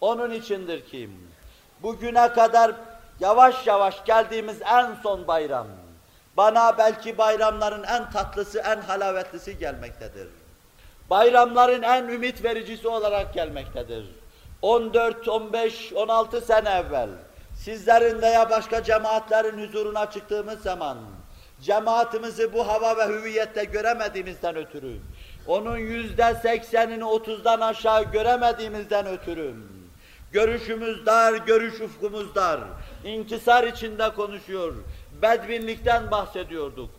Onun içindir ki bugüne kadar yavaş yavaş geldiğimiz en son bayram, bana belki bayramların en tatlısı, en halavetlisi gelmektedir. Bayramların en ümit vericisi olarak gelmektedir. 14, 15, 16 sene evvel sizlerin veya başka cemaatlerin huzuruna çıktığımız zaman cemaatimizi bu hava ve hüviyette göremediğimizden ötürü onun yüzde seksenini otuzdan aşağı göremediğimizden ötürü görüşümüz dar, görüş ufkumuz dar, inkisar içinde konuşuyor, bedbinlikten bahsediyorduk.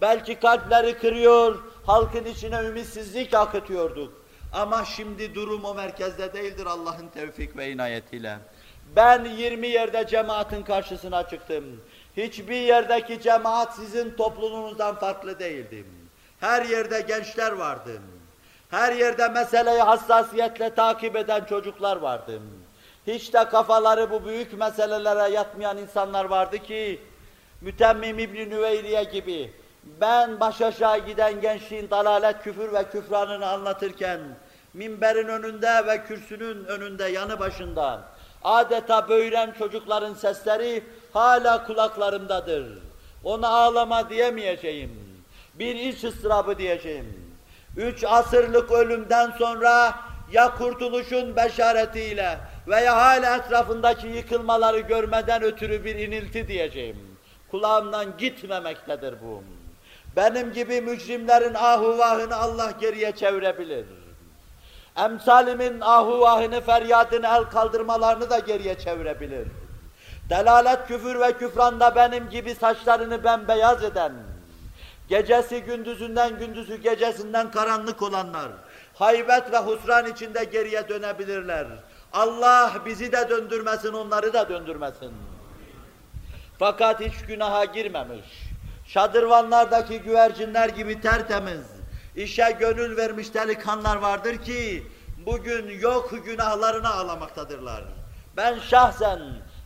Belki kalpleri kırıyor, halkın içine ümitsizlik akıtıyorduk. Ama şimdi durum o merkezde değildir Allah'ın tevfik ve inayetiyle. Ben 20 yerde cemaatin karşısına çıktım. Hiçbir yerdeki cemaat sizin topluluğunuzdan farklı değildim. Her yerde gençler vardı. Her yerde meseleyi hassasiyetle takip eden çocuklar vardı. Hiç de kafaları bu büyük meselelere yatmayan insanlar vardı ki, Mütemmim İbn-i Nüveyriye gibi, ben baş aşağı giden gençliğin dalalet, küfür ve küfranını anlatırken, minberin önünde ve kürsünün önünde, yanı başında, adeta böğüren çocukların sesleri hala kulaklarımdadır. Ona ağlama diyemeyeceğim. Bir iç ıstırabı diyeceğim. Üç asırlık ölümden sonra ya kurtuluşun beşaretiyle veya hala etrafındaki yıkılmaları görmeden ötürü bir inilti diyeceğim. Kulağımdan gitmemektedir bu. Benim gibi mücrimlerin ahuvahını Allah geriye çevirebilir. Emsalimin ahuvahını, feryadını, el kaldırmalarını da geriye çevirebilir. Delalet, küfür ve küfranda benim gibi saçlarını bembeyaz eden, gecesi gündüzünden, gündüzü gecesinden karanlık olanlar, haybet ve husran içinde geriye dönebilirler. Allah bizi de döndürmesin, onları da döndürmesin. Fakat hiç günaha girmemiş, şadırvanlardaki güvercinler gibi tertemiz, işe gönül vermiş delikanlar vardır ki, bugün yok günahlarına ağlamaktadırlar. Ben şahsen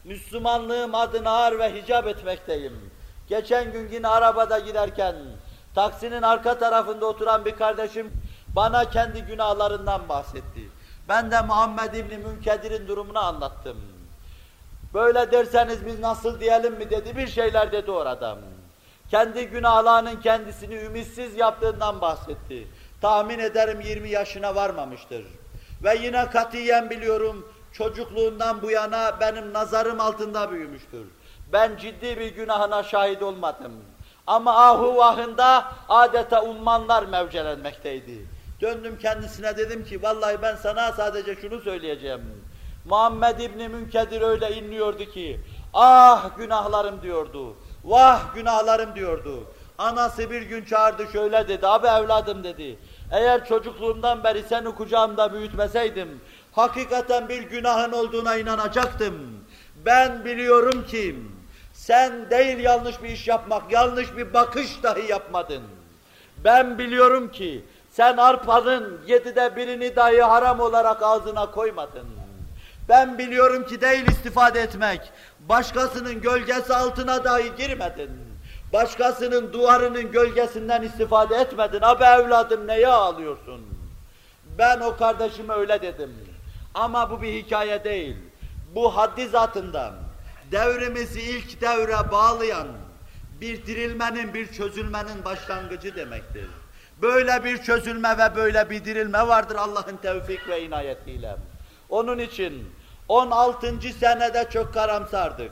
Müslümanlığım adına ağır ve hicap etmekteyim. Geçen gün yine arabada giderken, taksinin arka tarafında oturan bir kardeşim bana kendi günahlarından bahsetti. Ben de Muhammed İbni Münkedir'in durumunu anlattım. Böyle derseniz biz nasıl diyelim mi dedi, bir şeyler dedi orada. Kendi günahlarının kendisini ümitsiz yaptığından bahsetti. Tahmin ederim 20 yaşına varmamıştır. Ve yine katiyen biliyorum, çocukluğundan bu yana benim nazarım altında büyümüştür. Ben ciddi bir günahına şahit olmadım. Ama ahu vahında adeta ummanlar mevcelenmekteydi. Döndüm kendisine dedim ki vallahi ben sana sadece şunu söyleyeceğim. Muhammed İbni Münkedir öyle inliyordu ki ah günahlarım diyordu. Vah günahlarım diyordu. Anası bir gün çağırdı şöyle dedi. Abi evladım dedi. Eğer çocukluğumdan beri seni kucağımda büyütmeseydim hakikaten bir günahın olduğuna inanacaktım. Ben biliyorum ki sen değil yanlış bir iş yapmak, yanlış bir bakış dahi yapmadın. Ben biliyorum ki sen arpanın yedide birini dahi haram olarak ağzına koymadın. Ben biliyorum ki değil istifade etmek, başkasının gölgesi altına dahi girmedin. Başkasının duvarının gölgesinden istifade etmedin. Abi evladım neye ağlıyorsun? Ben o kardeşime öyle dedim. Ama bu bir hikaye değil. Bu haddi zatında devrimizi ilk devre bağlayan bir dirilmenin, bir çözülmenin başlangıcı demektir. Böyle bir çözülme ve böyle bir dirilme vardır Allah'ın tevfik ve inayetiyle. Onun için 16. senede çok karamsardık.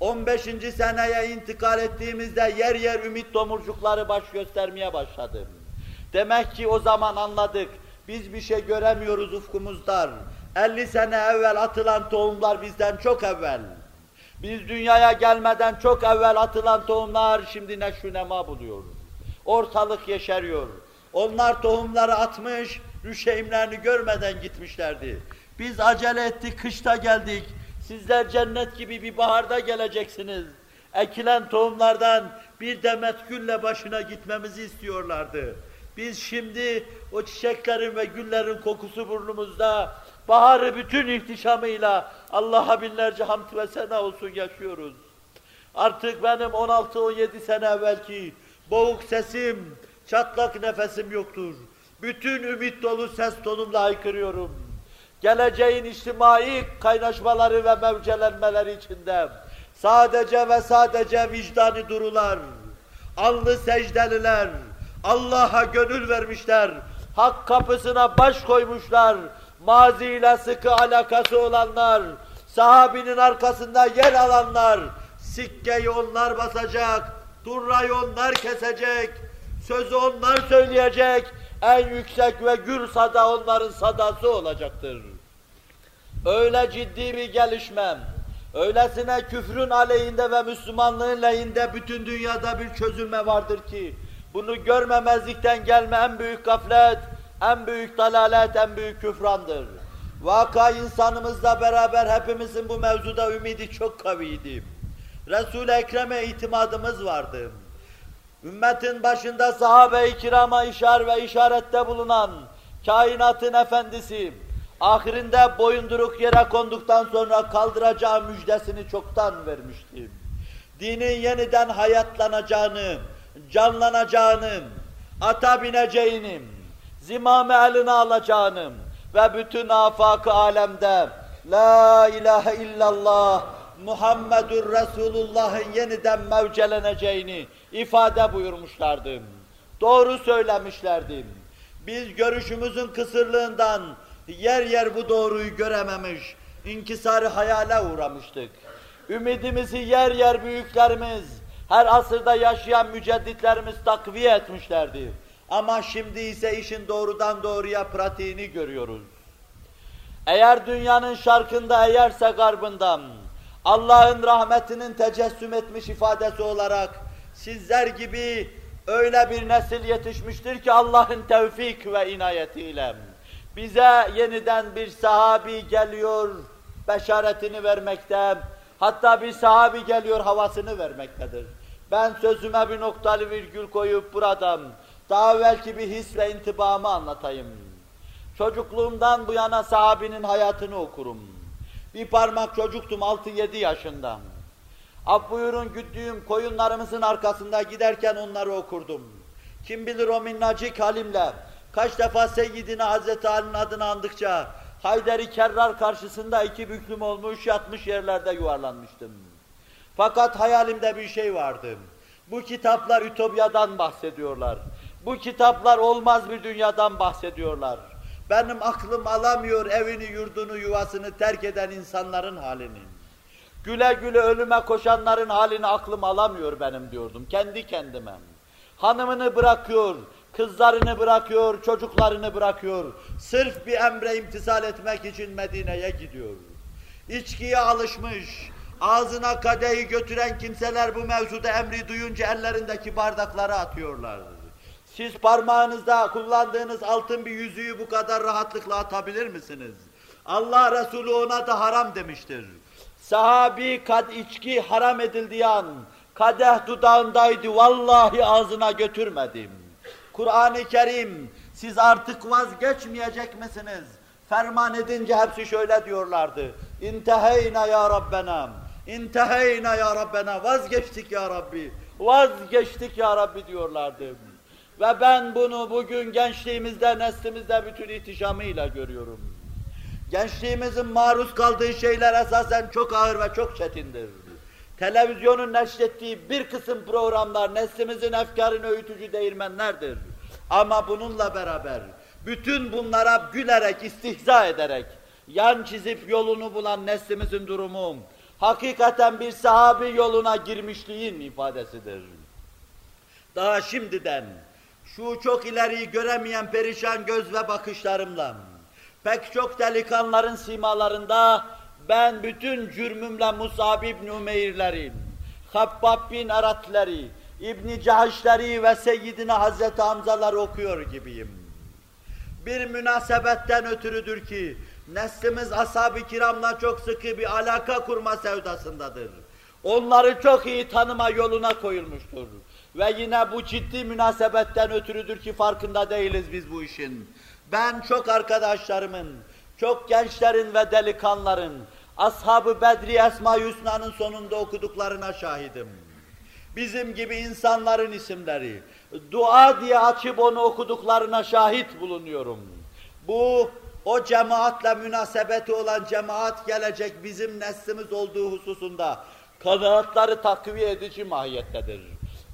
15. seneye intikal ettiğimizde yer yer ümit domurcukları baş göstermeye başladı. Demek ki o zaman anladık, biz bir şey göremiyoruz ufkumuz dar. 50 sene evvel atılan tohumlar bizden çok evvel. Biz dünyaya gelmeden çok evvel atılan tohumlar şimdi neşru nema buluyor. Ortalık yeşeriyor. Onlar tohumları atmış, rüşeğimlerini görmeden gitmişlerdi. Biz acele ettik, kışta geldik. Sizler cennet gibi bir baharda geleceksiniz. Ekilen tohumlardan bir demet gülle başına gitmemizi istiyorlardı. Biz şimdi o çiçeklerin ve güllerin kokusu burnumuzda, baharı bütün ihtişamıyla Allah'a binlerce hamd ve sena olsun yaşıyoruz. Artık benim 16-17 sene evvelki boğuk sesim, çatlak nefesim yoktur. Bütün ümit dolu ses tonumla haykırıyorum. geleceğin içtimai kaynaşmaları ve mevcelenmeleri içinde sadece ve sadece vicdani durular, alnı secdeliler, Allah'a gönül vermişler, hak kapısına baş koymuşlar, maziyle sıkı alakası olanlar, sahabinin arkasında yer alanlar, sikkeyi onlar basacak, durrayı onlar kesecek, sözü onlar söyleyecek, en yüksek ve gür sada onların sadası olacaktır. Öyle ciddi bir gelişme, öylesine küfrün aleyhinde ve Müslümanlığın lehinde bütün dünyada bir çözülme vardır ki, bunu görmemezlikten gelme en büyük gaflet, en büyük dalalet, en büyük küfrandır. Vaka insanımızla beraber hepimizin bu mevzuda ümidi çok kaviydi. Resul-i Ekrem'e itimadımız vardı. Ümmetin başında sahabe-i kirama işar ve işarette bulunan kainatın efendisi, ahirinde boyunduruk yere konduktan sonra kaldıracağı müjdesini çoktan vermiştim. Dinin yeniden hayatlanacağını, canlanacağını, ata bineceğini, zimame eline alacağını ve bütün afak alemde La ilahe illallah Muhammedur Resulullah'ın yeniden mevceleneceğini ifade buyurmuşlardı. Doğru söylemişlerdi. Biz görüşümüzün kısırlığından yer yer bu doğruyu görememiş, inkisarı hayale uğramıştık. Ümidimizi yer yer büyüklerimiz, her asırda yaşayan mücedditlerimiz takviye etmişlerdi. Ama şimdi ise işin doğrudan doğruya pratiğini görüyoruz. Eğer dünyanın şarkında eğerse garbından, Allah'ın rahmetinin tecessüm etmiş ifadesi olarak sizler gibi öyle bir nesil yetişmiştir ki Allah'ın tevfik ve inayetiyle bize yeniden bir sahabi geliyor, beşaretini vermekte, hatta bir sahabi geliyor havasını vermektedir. Ben sözüme bir noktalı virgül koyup buradan daha belki bir his ve intibamı anlatayım. Çocukluğumdan bu yana sahabinin hayatını okurum. Bir parmak çocuktum 6-7 yaşında. Af buyurun güttüğüm koyunlarımızın arkasında giderken onları okurdum. Kim bilir o minnacık halimle kaç defa Seyyidina Hazreti Ali'nin adını andıkça Hayderi Kerrar karşısında iki büklüm olmuş yatmış yerlerde yuvarlanmıştım. Fakat hayalimde bir şey vardı. Bu kitaplar Ütopya'dan bahsediyorlar. Bu kitaplar olmaz bir dünyadan bahsediyorlar. Benim aklım alamıyor evini, yurdunu, yuvasını terk eden insanların halini. Güle güle ölüme koşanların halini aklım alamıyor benim diyordum kendi kendime. Hanımını bırakıyor, kızlarını bırakıyor, çocuklarını bırakıyor. Sırf bir emre imtisal etmek için Medine'ye gidiyor. İçkiye alışmış, ağzına kadehi götüren kimseler bu mevzuda emri duyunca ellerindeki bardakları atıyorlar. Siz parmağınızda kullandığınız altın bir yüzüğü bu kadar rahatlıkla atabilir misiniz? Allah Resulü ona da haram demiştir. Sahabi kad içki haram edildiği an kadeh dudağındaydı vallahi ağzına götürmedim. Kur'an-ı Kerim siz artık vazgeçmeyecek misiniz? Ferman edince hepsi şöyle diyorlardı. İnteheyna ya Rabbena. İnteheyna ya Rabbena. Vazgeçtik ya Rabbi. Vazgeçtik ya Rabbi diyorlardı. Ve ben bunu bugün gençliğimizde, neslimizde bütün ihtişamıyla görüyorum. Gençliğimizin maruz kaldığı şeyler esasen çok ağır ve çok çetindir. Televizyonun neşrettiği bir kısım programlar neslimizin efkarını öğütücü değirmenlerdir. Ama bununla beraber bütün bunlara gülerek, istihza ederek, yan çizip yolunu bulan neslimizin durumu, hakikaten bir sahabi yoluna girmişliğin ifadesidir. Daha şimdiden, şu çok ileriyi göremeyen perişan göz ve bakışlarımla, pek çok delikanların simalarında ben bütün cürmümle Musab ibn Umeyr'leri, Habbab bin Arat'leri, İbn Cahiş'leri ve Seyyidina Hazreti Hamza'ları okuyor gibiyim. Bir münasebetten ötürüdür ki neslimiz ashab-ı kiramla çok sıkı bir alaka kurma sevdasındadır. Onları çok iyi tanıma yoluna koyulmuştur. Ve yine bu ciddi münasebetten ötürüdür ki farkında değiliz biz bu işin. Ben çok arkadaşlarımın, çok gençlerin ve delikanların, Ashab-ı Bedri Esma-i Hüsna'nın sonunda okuduklarına şahidim. Bizim gibi insanların isimleri, dua diye açıp onu okuduklarına şahit bulunuyorum. Bu o cemaatle münasebeti olan cemaat gelecek bizim neslimiz olduğu hususunda kanaatları takviye edici mahiyettedir.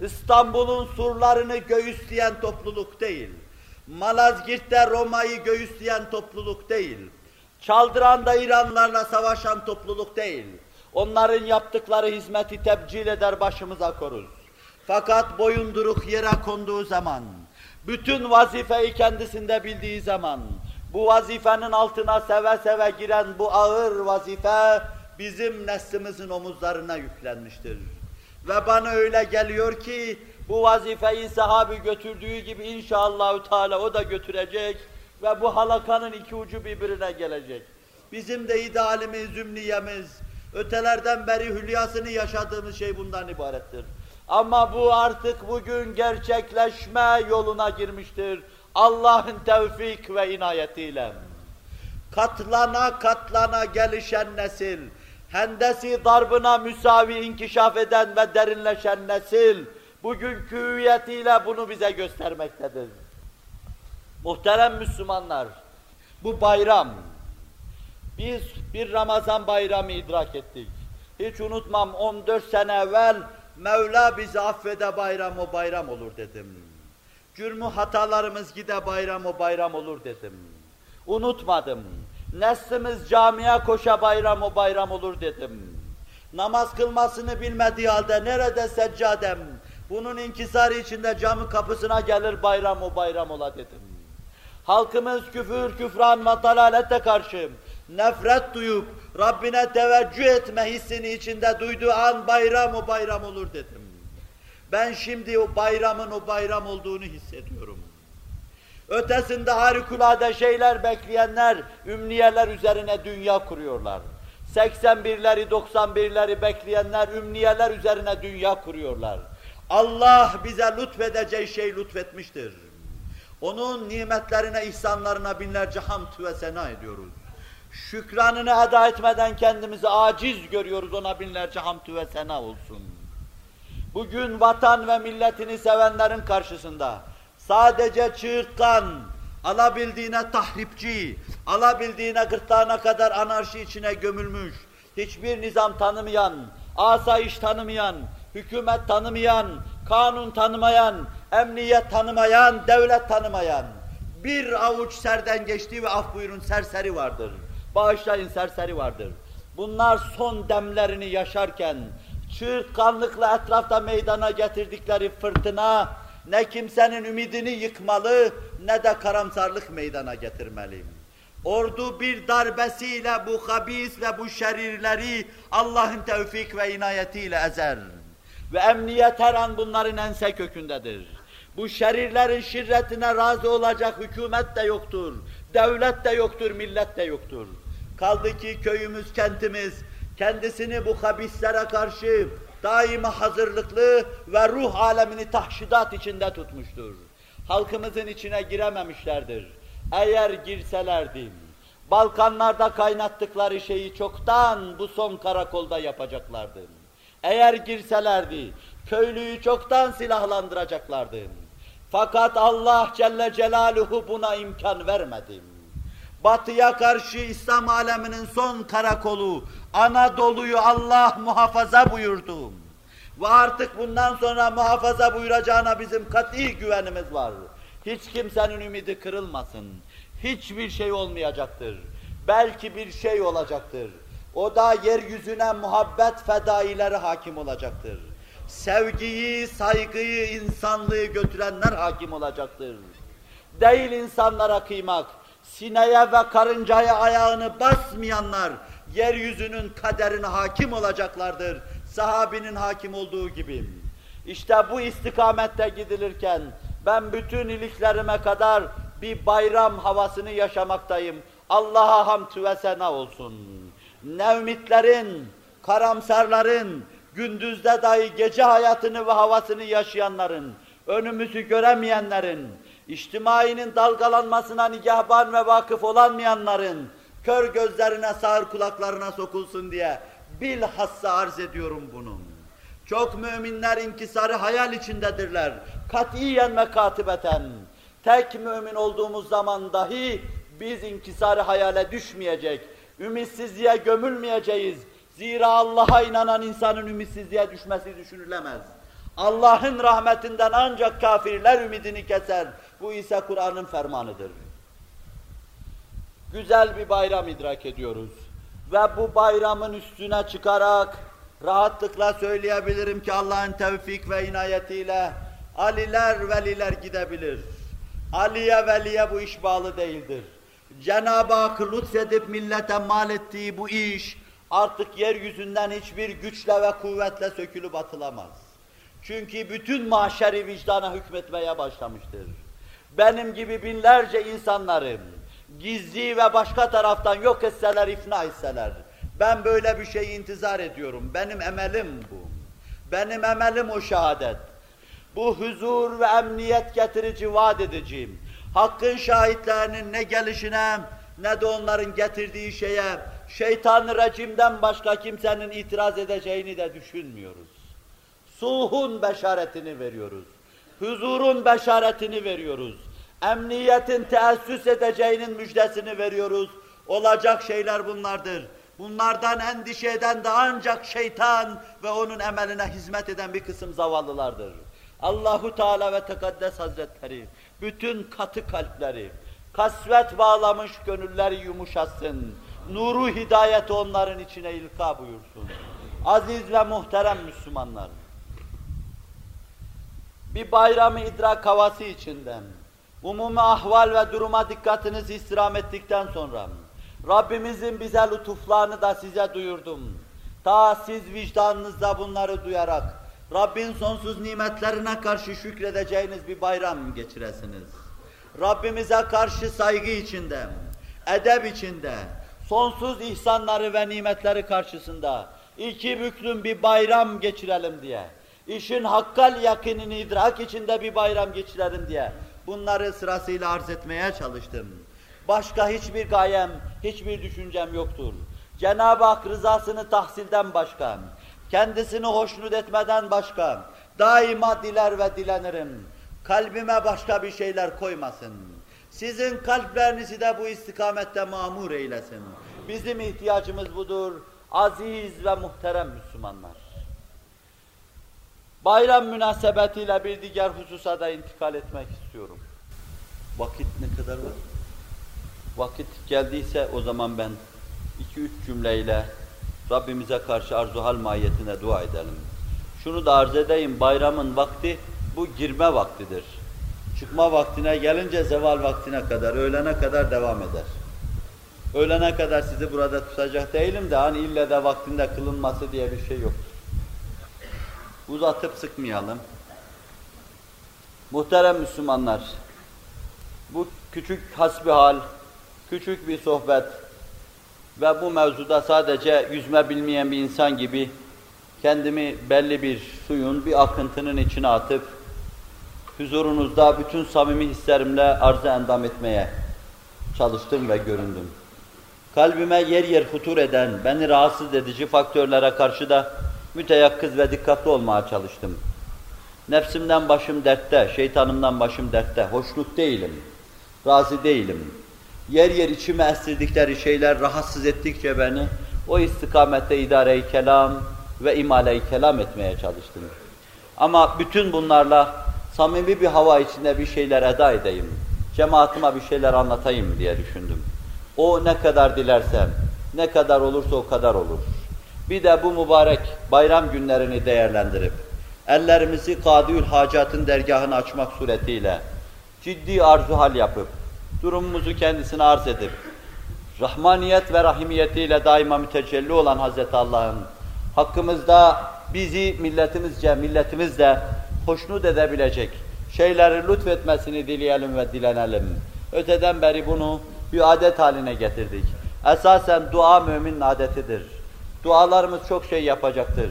İstanbul'un surlarını göğüsleyen topluluk değil. Malazgirt'te Roma'yı göğüsleyen topluluk değil. Çaldıran'da İranlarla savaşan topluluk değil. Onların yaptıkları hizmeti tebcil eder başımıza koruz. Fakat boyunduruk yere konduğu zaman, bütün vazifeyi kendisinde bildiği zaman, bu vazifenin altına seve seve giren bu ağır vazife, bizim neslimizin omuzlarına yüklenmiştir. Ve bana öyle geliyor ki, bu vazifeyi sahabi götürdüğü gibi inşallah Teala o da götürecek ve bu halakanın iki ucu birbirine gelecek. Bizim de idealimiz, zümniyemiz, ötelerden beri hülyasını yaşadığımız şey bundan ibarettir. Ama bu artık bugün gerçekleşme yoluna girmiştir. Allah'ın tevfik ve inayetiyle. Katlana katlana gelişen nesil, hendesi darbına müsavi inkişaf eden ve derinleşen nesil, bugünkü hüviyetiyle bunu bize göstermektedir. Muhterem Müslümanlar, bu bayram, biz bir Ramazan bayramı idrak ettik. Hiç unutmam 14 sene evvel Mevla bizi affede bayram o bayram olur dedim. Cürmü hatalarımız gide bayram o bayram olur dedim. Unutmadım. Neslimiz camiye koşa bayram o bayram olur dedim. Namaz kılmasını bilmediği halde nerede seccadem, bunun inkisarı içinde cami kapısına gelir bayram o bayram ola dedim. Halkımız küfür, küfran ve dalalete karşı nefret duyup Rabbine teveccüh etme hissini içinde duyduğu an bayram o bayram olur dedim. Ben şimdi o bayramın o bayram olduğunu hissediyorum. Ötesinde harikulade şeyler bekleyenler, ümniyeler üzerine dünya kuruyorlar. 81'leri, 91'leri bekleyenler, ümniyeler üzerine dünya kuruyorlar. Allah bize lütfedeceği şey lütfetmiştir. Onun nimetlerine, ihsanlarına binlerce hamd ve sena ediyoruz. Şükranını eda etmeden kendimizi aciz görüyoruz, ona binlerce hamd ve sena olsun. Bugün vatan ve milletini sevenlerin karşısında sadece çığırtkan, alabildiğine tahripçi, alabildiğine gırtlağına kadar anarşi içine gömülmüş, hiçbir nizam tanımayan, asayiş tanımayan, hükümet tanımayan, kanun tanımayan, emniyet tanımayan, devlet tanımayan, bir avuç serden geçtiği ve af buyurun serseri vardır. Bağışlayın serseri vardır. Bunlar son demlerini yaşarken, çığırtkanlıkla etrafta meydana getirdikleri fırtına, ne kimsenin ümidini yıkmalı, ne de karamsarlık meydana getirmeli. Ordu bir darbesiyle bu habis ve bu şerirleri Allah'ın tevfik ve inayetiyle ezer. Ve emniyet her an bunların ense kökündedir. Bu şerirlerin şirretine razı olacak hükümet de yoktur, devlet de yoktur, millet de yoktur. Kaldı ki köyümüz, kentimiz kendisini bu habislere karşı daima hazırlıklı ve ruh alemini tahşidat içinde tutmuştur. Halkımızın içine girememişlerdir. Eğer girselerdi, Balkanlarda kaynattıkları şeyi çoktan bu son karakolda yapacaklardı. Eğer girselerdi, köylüyü çoktan silahlandıracaklardı. Fakat Allah Celle Celaluhu buna imkan vermedi. Batıya karşı İslam aleminin son karakolu Anadolu'yu Allah muhafaza buyurdu. Ve artık bundan sonra muhafaza buyuracağına bizim kat'i güvenimiz var. Hiç kimsenin ümidi kırılmasın. Hiçbir şey olmayacaktır. Belki bir şey olacaktır. O da yeryüzüne muhabbet fedaileri hakim olacaktır. Sevgiyi, saygıyı, insanlığı götürenler hakim olacaktır. Değil insanlara kıymak, sineye ve karıncaya ayağını basmayanlar, yeryüzünün kaderine hakim olacaklardır. Sahabinin hakim olduğu gibi. İşte bu istikamette gidilirken, ben bütün iliklerime kadar bir bayram havasını yaşamaktayım. Allah'a hamd ve sena olsun. Nevmitlerin, karamsarların, gündüzde dahi gece hayatını ve havasını yaşayanların, önümüzü göremeyenlerin, içtimainin dalgalanmasına nigahban ve vakıf olamayanların, kör gözlerine, sağır kulaklarına sokulsun diye bilhassa arz ediyorum bunu. Çok müminler inkisarı hayal içindedirler. Katiyen ve katibeten. Tek mümin olduğumuz zaman dahi Biz inkisarı hayale düşmeyecek, ümitsizliğe gömülmeyeceğiz. Zira Allah'a inanan insanın ümitsizliğe düşmesi düşünülemez. Allah'ın rahmetinden ancak kafirler ümidini keser. Bu ise Kur'an'ın fermanıdır. Güzel bir bayram idrak ediyoruz. Ve bu bayramın üstüne çıkarak rahatlıkla söyleyebilirim ki Allah'ın tevfik ve inayetiyle Aliler, veliler gidebilir. Aliye, veliye bu iş bağlı değildir. Cenab-ı Hak lütfedip millete mal ettiği bu iş artık yeryüzünden hiçbir güçle ve kuvvetle sökülüp atılamaz. Çünkü bütün mahşeri vicdana hükmetmeye başlamıştır. Benim gibi binlerce insanlarım gizli ve başka taraftan yok etseler, ifna etseler, ben böyle bir şey intizar ediyorum. Benim emelim bu. Benim emelim o şehadet. Bu huzur ve emniyet getirici vaat edeceğim. Hakkın şahitlerinin ne gelişine ne de onların getirdiği şeye şeytan rejimden başka kimsenin itiraz edeceğini de düşünmüyoruz. Suhun beşaretini veriyoruz. Huzurun beşaretini veriyoruz. Emniyetin teessüs edeceğinin müjdesini veriyoruz. Olacak şeyler bunlardır. Bunlardan endişe eden de ancak şeytan ve onun emeline hizmet eden bir kısım zavallılardır. Allahu Teala ve Tekaddes Hazretleri bütün katı kalpleri, kasvet bağlamış gönülleri yumuşatsın. Nuru hidayet onların içine ilka buyursun. Aziz ve muhterem Müslümanlar. Bir bayramı idrak havası içinden, umumi ahval ve duruma dikkatinizi istirham ettikten sonra, Rabbimizin bize lütuflarını da size duyurdum. Ta siz vicdanınızda bunları duyarak, Rabbin sonsuz nimetlerine karşı şükredeceğiniz bir bayram geçiresiniz. Rabbimize karşı saygı içinde, edep içinde, sonsuz ihsanları ve nimetleri karşısında iki büklüm bir bayram geçirelim diye, işin hakkal yakinini idrak içinde bir bayram geçirelim diye bunları sırasıyla arz etmeye çalıştım. Başka hiçbir gayem, hiçbir düşüncem yoktur. Cenab-ı Hak rızasını tahsilden başka, kendisini hoşnut etmeden başka, daima diler ve dilenirim. Kalbime başka bir şeyler koymasın. Sizin kalplerinizi de bu istikamette mamur eylesin. Bizim ihtiyacımız budur. Aziz ve muhterem Müslümanlar. Bayram münasebetiyle bir diğer hususa da intikal etmek istiyorum. Vakit ne kadar var? Vakit geldiyse o zaman ben iki üç cümleyle Rabbimize karşı arzuhal mahiyetine dua edelim. Şunu da arz edeyim, bayramın vakti bu girme vaktidir. Çıkma vaktine gelince zeval vaktine kadar, öğlene kadar devam eder. Öğlene kadar sizi burada tutacak değilim de hani ille de vaktinde kılınması diye bir şey yoktur. Uzatıp sıkmayalım. Muhterem Müslümanlar, bu küçük hasbihal, küçük bir sohbet ve bu mevzuda sadece yüzme bilmeyen bir insan gibi kendimi belli bir suyun, bir akıntının içine atıp huzurunuzda bütün samimi hislerimle arz endam etmeye çalıştım ve göründüm. Kalbime yer yer futur eden, beni rahatsız edici faktörlere karşı da müteyakkız ve dikkatli olmaya çalıştım. Nefsimden başım dertte, şeytanımdan başım dertte, hoşnut değilim, razı değilim. Yer yer içime estirdikleri şeyler rahatsız ettikçe beni o istikamette idare-i kelam ve imale-i kelam etmeye çalıştım. Ama bütün bunlarla samimi bir hava içinde bir şeyler eda edeyim, cemaatime bir şeyler anlatayım diye düşündüm. O ne kadar dilersem, ne kadar olursa o kadar olur. Bir de bu mübarek bayram günlerini değerlendirip, ellerimizi Kadiyül Hacat'ın dergahını açmak suretiyle, ciddi arzu hal yapıp, durumumuzu kendisine arz edip, rahmaniyet ve rahimiyetiyle daima mütecelli olan Hazreti Allah'ın hakkımızda bizi milletimizce, milletimizle hoşnut edebilecek şeyleri lütfetmesini dileyelim ve dilenelim. Öteden beri bunu bir adet haline getirdik. Esasen dua müminin adetidir. Dualarımız çok şey yapacaktır.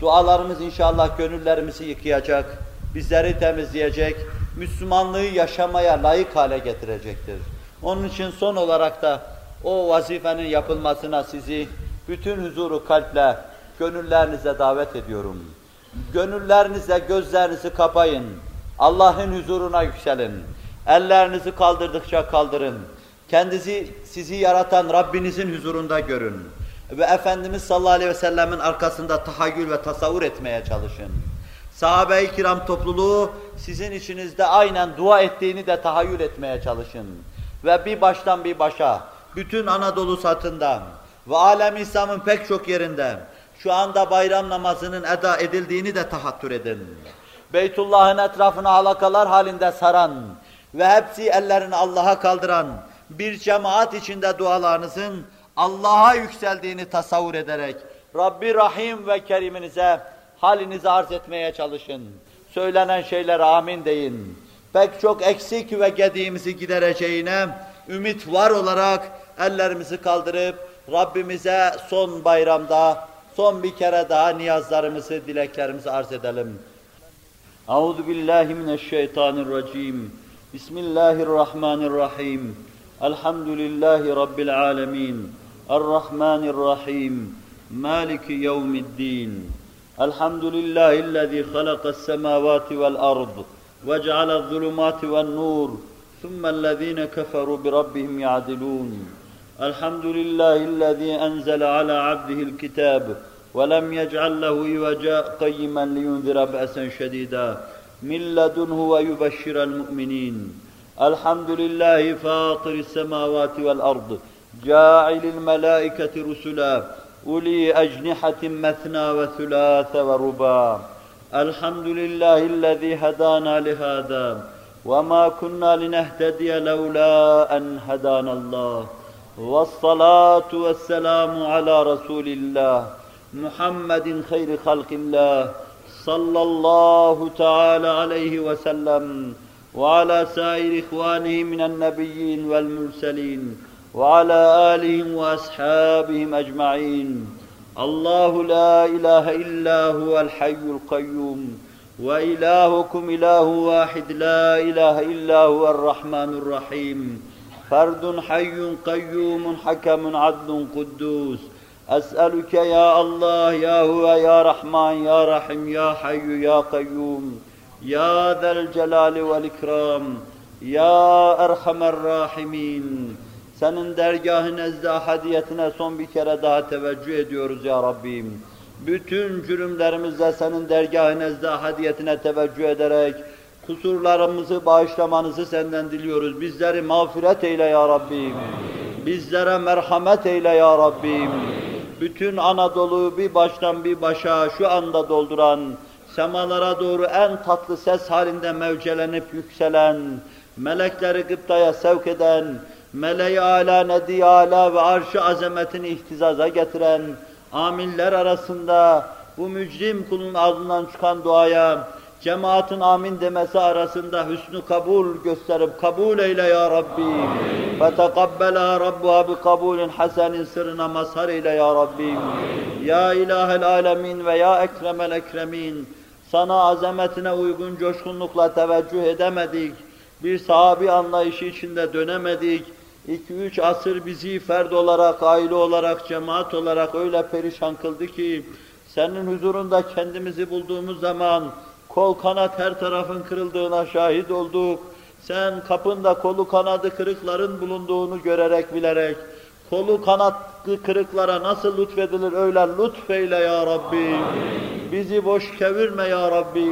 Dualarımız inşallah gönüllerimizi yıkayacak, bizleri temizleyecek, Müslümanlığı yaşamaya layık hale getirecektir. Onun için son olarak da o vazifenin yapılmasına sizi bütün huzuru kalple, gönüllerinize davet ediyorum. Gönüllerinize gözlerinizi kapayın. Allah'ın huzuruna yükselin. Ellerinizi kaldırdıkça kaldırın. Kendisi sizi yaratan Rabbinizin huzurunda görün. Ve Efendimiz sallallahu aleyhi ve sellemin arkasında tahayyül ve tasavvur etmeye çalışın. Sahabe-i kiram topluluğu sizin içinizde aynen dua ettiğini de tahayyül etmeye çalışın. Ve bir baştan bir başa, bütün Anadolu satından ve alem İslam'ın pek çok yerinde şu anda bayram namazının eda edildiğini de tahattür edin. Beytullah'ın etrafına halakalar halinde saran ve hepsi ellerini Allah'a kaldıran bir cemaat içinde dualarınızın Allah'a yükseldiğini tasavvur ederek Rabbi Rahim ve Kerim'inize halinizi arz etmeye çalışın. Söylenen şeylere amin deyin. Pek çok eksik ve gediğimizi gidereceğine ümit var olarak ellerimizi kaldırıp Rabbimize son bayramda son bir kere daha niyazlarımızı, dileklerimizi arz edelim. Euzu billahi mineşşeytanirracim. Bismillahirrahmanirrahim. Elhamdülillahi rabbil alamin. Errahmanirrahim. Maliki yevmiddin. الحمد لله الذي خلق السماوات والأرض وجعل الظلمات والنور ثم الذين كفروا بربهم يعدلون. الحمد لله الذي أنزل على عبده الكتاب ولم يجعل له وجاء قيما لينذر بأسا شديدا. من لدنه ويبشر المؤمنين. الحمد لله فاطر السماوات والأرض جاعل الملائكة رسلا أولي أجنحة مثنى وثلاث ورباع الحمد لله الذي هدانا لهذا وما كنا لنهتدي لولا أن هدانا الله. والصلاة والسلام على رسول الله محمد خير خلق الله صلى الله تعالى عليه وسلم وعلى سائر إخوانه من النبيين والمرسلين. وعلى آلهم وأصحابهم أجمعين. الله لا إله إلا هو الحي القيوم وإلهكم إله واحد لا إله إلا هو الرحمن الرحيم. فرد حي قيوم حكم عدل قدوس. أسألك يا الله يا هو يا رحمن يا رحيم يا حي يا قيوم. يا ذا الجلال والإكرام يا أرحم الراحمين. Senin dergahın nezde hadiyetine son bir kere daha teveccüh ediyoruz ya Rabbim. Bütün cürümlerimizle senin dergahın nezde teveccüh ederek kusurlarımızı bağışlamanızı senden diliyoruz. Bizleri mağfiret eyle ya Rabbim. Bizlere merhamet eyle ya Rabbim. Bütün Anadolu'yu bir baştan bir başa şu anda dolduran, semalara doğru en tatlı ses halinde mevcelenip yükselen, melekleri gıptaya sevk eden, meleği ala, nedi ala ve arşı azametini ihtizaza getiren amiller arasında bu mücrim kulun ağzından çıkan duaya cemaatin amin demesi arasında hüsnü kabul gösterip kabul eyle ya Rabbi. Ve tekabbela Rabbuha bi kabulin hasenin sırrına mazhar eyle ya Rabbi. Ya ilahel alemin ve ya ekremel ekremin. Sana azametine uygun coşkunlukla teveccüh edemedik. Bir sahabi anlayışı içinde dönemedik İki üç asır bizi ferd olarak, aile olarak, cemaat olarak öyle perişan kıldı ki, senin huzurunda kendimizi bulduğumuz zaman, kol kanat her tarafın kırıldığına şahit olduk. Sen kapında kolu kanadı kırıkların bulunduğunu görerek bilerek, kolu kanatlı kırıklara nasıl lütfedilir öyle lütfeyle ya Rabbi. Bizi boş çevirme ya Rabbi.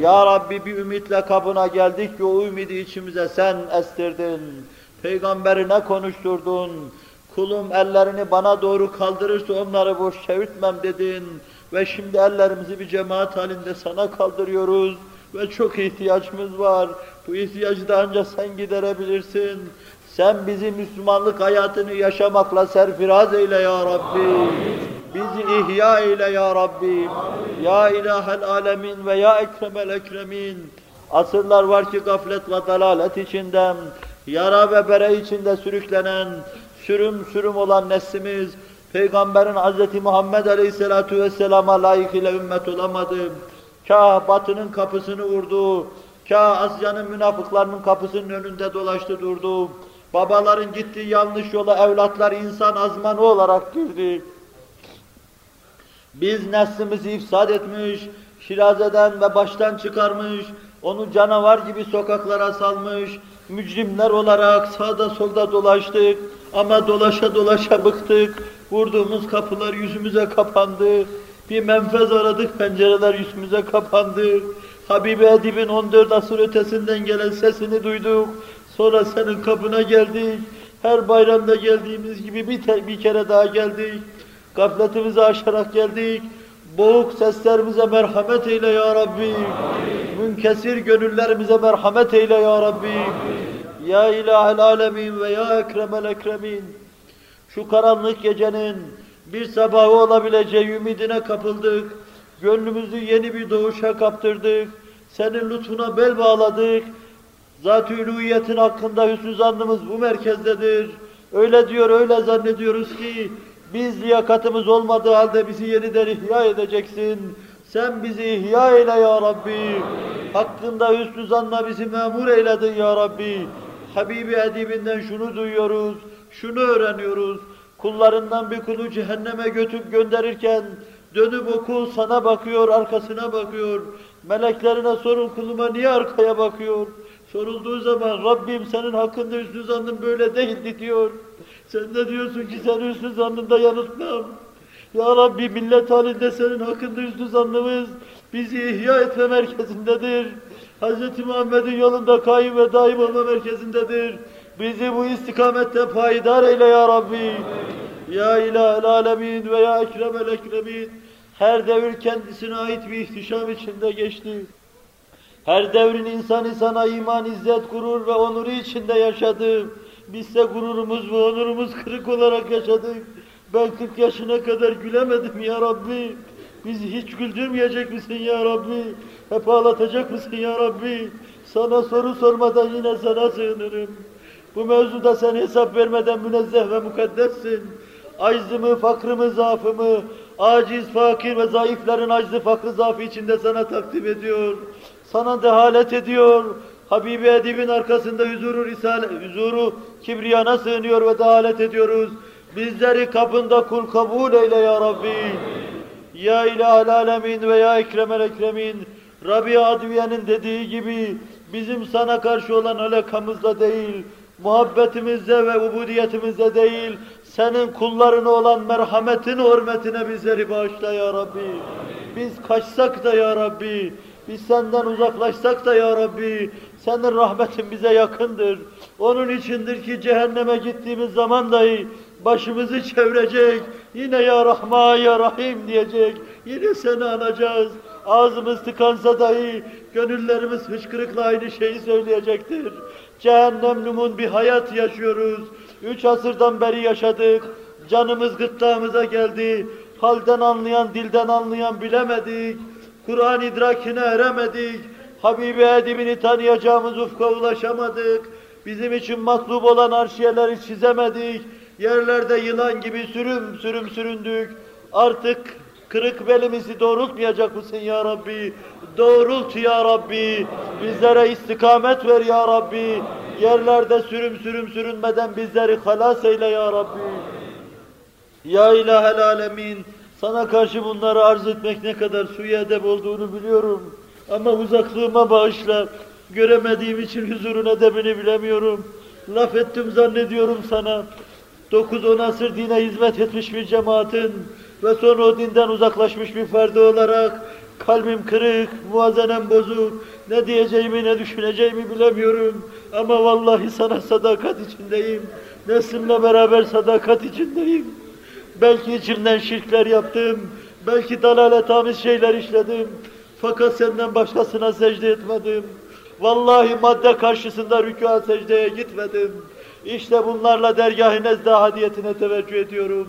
Ya Rabbi bir ümitle kapına geldik ki o ümidi içimize sen estirdin. Peygamberine konuşturdun. Kulum ellerini bana doğru kaldırırsa onları boş çevirtmem dedin. Ve şimdi ellerimizi bir cemaat halinde sana kaldırıyoruz. Ve çok ihtiyacımız var. Bu ihtiyacı da ancak sen giderebilirsin. Sen bizi Müslümanlık hayatını yaşamakla serfiraz eyle ya Rabbi. Bizi ihya eyle ya Rabbi. Ya ilahel alemin ve ya ekremel ekremin. Asırlar var ki gaflet ve dalalet içinde, yara ve bere içinde sürüklenen, sürüm sürüm olan neslimiz, Peygamberin Hz. Muhammed Aleyhisselatu Vesselam'a layıkıyla ümmet olamadı. Kah batının kapısını vurdu, kah Asya'nın münafıklarının kapısının önünde dolaştı durdu. Babaların gittiği yanlış yola evlatlar insan azmanı olarak girdi. Biz neslimizi ifsad etmiş, şirazeden ve baştan çıkarmış, onu canavar gibi sokaklara salmış, mücrimler olarak sağda solda dolaştık ama dolaşa dolaşa bıktık. Vurduğumuz kapılar yüzümüze kapandı. Bir menfez aradık, pencereler yüzümüze kapandı. Habibi Edib'in 14 asır ötesinden gelen sesini duyduk. Sonra senin kapına geldik. Her bayramda geldiğimiz gibi bir, bir kere daha geldik. Gafletimizi aşarak geldik. Boğuk seslerimize merhamet eyle ya Rabbi. Münkesir gönüllerimize merhamet eyle ya Rabbi. Ya ilahel alemin ve ya ekremel ekremin. Şu karanlık gecenin bir sabahı olabileceği ümidine kapıldık. Gönlümüzü yeni bir doğuşa kaptırdık. Senin lütfuna bel bağladık. Zat-ı hakkında hüsnü zannımız bu merkezdedir. Öyle diyor, öyle zannediyoruz ki biz liyakatımız olmadığı halde bizi yeniden ihya edeceksin. Sen bizi ihya eyle ya Rabbi. Hakkında hüsnü zanla bizi memur eyledin ya Rabbi. Habibi edibinden şunu duyuyoruz, şunu öğreniyoruz. Kullarından bir kulu cehenneme götürüp gönderirken dönüp o kul sana bakıyor, arkasına bakıyor. Meleklerine sorun kuluma niye arkaya bakıyor? Sorulduğu zaman Rabbim senin hakkında hüsnü zannın böyle değildi diyor. Sen de diyorsun ki sen hüsnü zannında yanıltmam. Ya Rabbi millet halinde senin hakkında hüsnü zannımız bizi ihya etme merkezindedir. Hz. Muhammed'in yolunda kaim ve daim olma merkezindedir. Bizi bu istikamette payidar eyle ya Rabbi. Ya ilahel alemin ve ya ekremel ekremin. Her devir kendisine ait bir ihtişam içinde geçti. Her devrin insanı sana iman, izzet, gurur ve onuru içinde yaşadı. Bizse gururumuz ve onurumuz kırık olarak yaşadık. Ben 40 yaşına kadar gülemedim ya Rabbi. Bizi hiç güldürmeyecek misin ya Rabbi? Hep ağlatacak mısın ya Rabbi? Sana soru sormadan yine sana sığınırım. Bu mevzuda sen hesap vermeden münezzeh ve mukaddessin. Aczımı, fakrımı, zaafımı, aciz, fakir ve zayıfların aczı, fakrı, zaafı içinde sana takdim ediyor. Sana dehalet ediyor. Habibi Edib'in arkasında huzuru, risale, huzuru kibriyana sığınıyor ve dehalet ediyoruz. Bizleri kapında kul kabul eyle ya Rabbi. Ya ilahel alemin ve ya ekremel ekremin. Rabbi Adviye'nin dediği gibi bizim sana karşı olan alakamızla değil, muhabbetimizde ve ubudiyetimizde değil, senin kullarına olan merhametin hürmetine bizleri bağışla ya Rabbi. Biz kaçsak da ya Rabbi, biz senden uzaklaşsak da ya Rabbi, senin rahmetin bize yakındır. Onun içindir ki cehenneme gittiğimiz zaman dahi başımızı çevirecek, yine ya Rahman ya Rahim diyecek, yine seni anacağız. Ağzımız tıkansa dahi gönüllerimiz hıçkırıkla aynı şeyi söyleyecektir. Cehennemlumun bir hayat yaşıyoruz. Üç asırdan beri yaşadık. Canımız gırtlağımıza geldi. Halden anlayan, dilden anlayan bilemedik. Kur'an idrakine eremedik. Habibi edibini tanıyacağımız ufka ulaşamadık. Bizim için matlub olan arşiyeleri çizemedik. Yerlerde yılan gibi sürüm sürüm süründük. Artık kırık belimizi doğrultmayacak mısın ya Rabbi? Doğrult ya Rabbi. Bizlere istikamet ver ya Rabbi. Yerlerde sürüm sürüm sürünmeden bizleri halas eyle ya Rabbi. Ya ilahel alemin, sana karşı bunları arz etmek ne kadar suyu edep olduğunu biliyorum. Ama uzaklığıma bağışla, göremediğim için huzurun edebini bilemiyorum. Laf ettim zannediyorum sana. 9-10 asır dine hizmet etmiş bir cemaatin ve sonra o dinden uzaklaşmış bir ferdi olarak kalbim kırık, muazenem bozuk, ne diyeceğimi ne düşüneceğimi bilemiyorum. Ama vallahi sana sadakat içindeyim. Neslimle beraber sadakat içindeyim. Belki içimden şirkler yaptım, belki dalalet amiz şeyler işledim. Fakat senden başkasına secde etmedim. Vallahi madde karşısında rükûa secdeye gitmedim. İşte bunlarla dergâh-ı hadiyetine teveccüh ediyorum.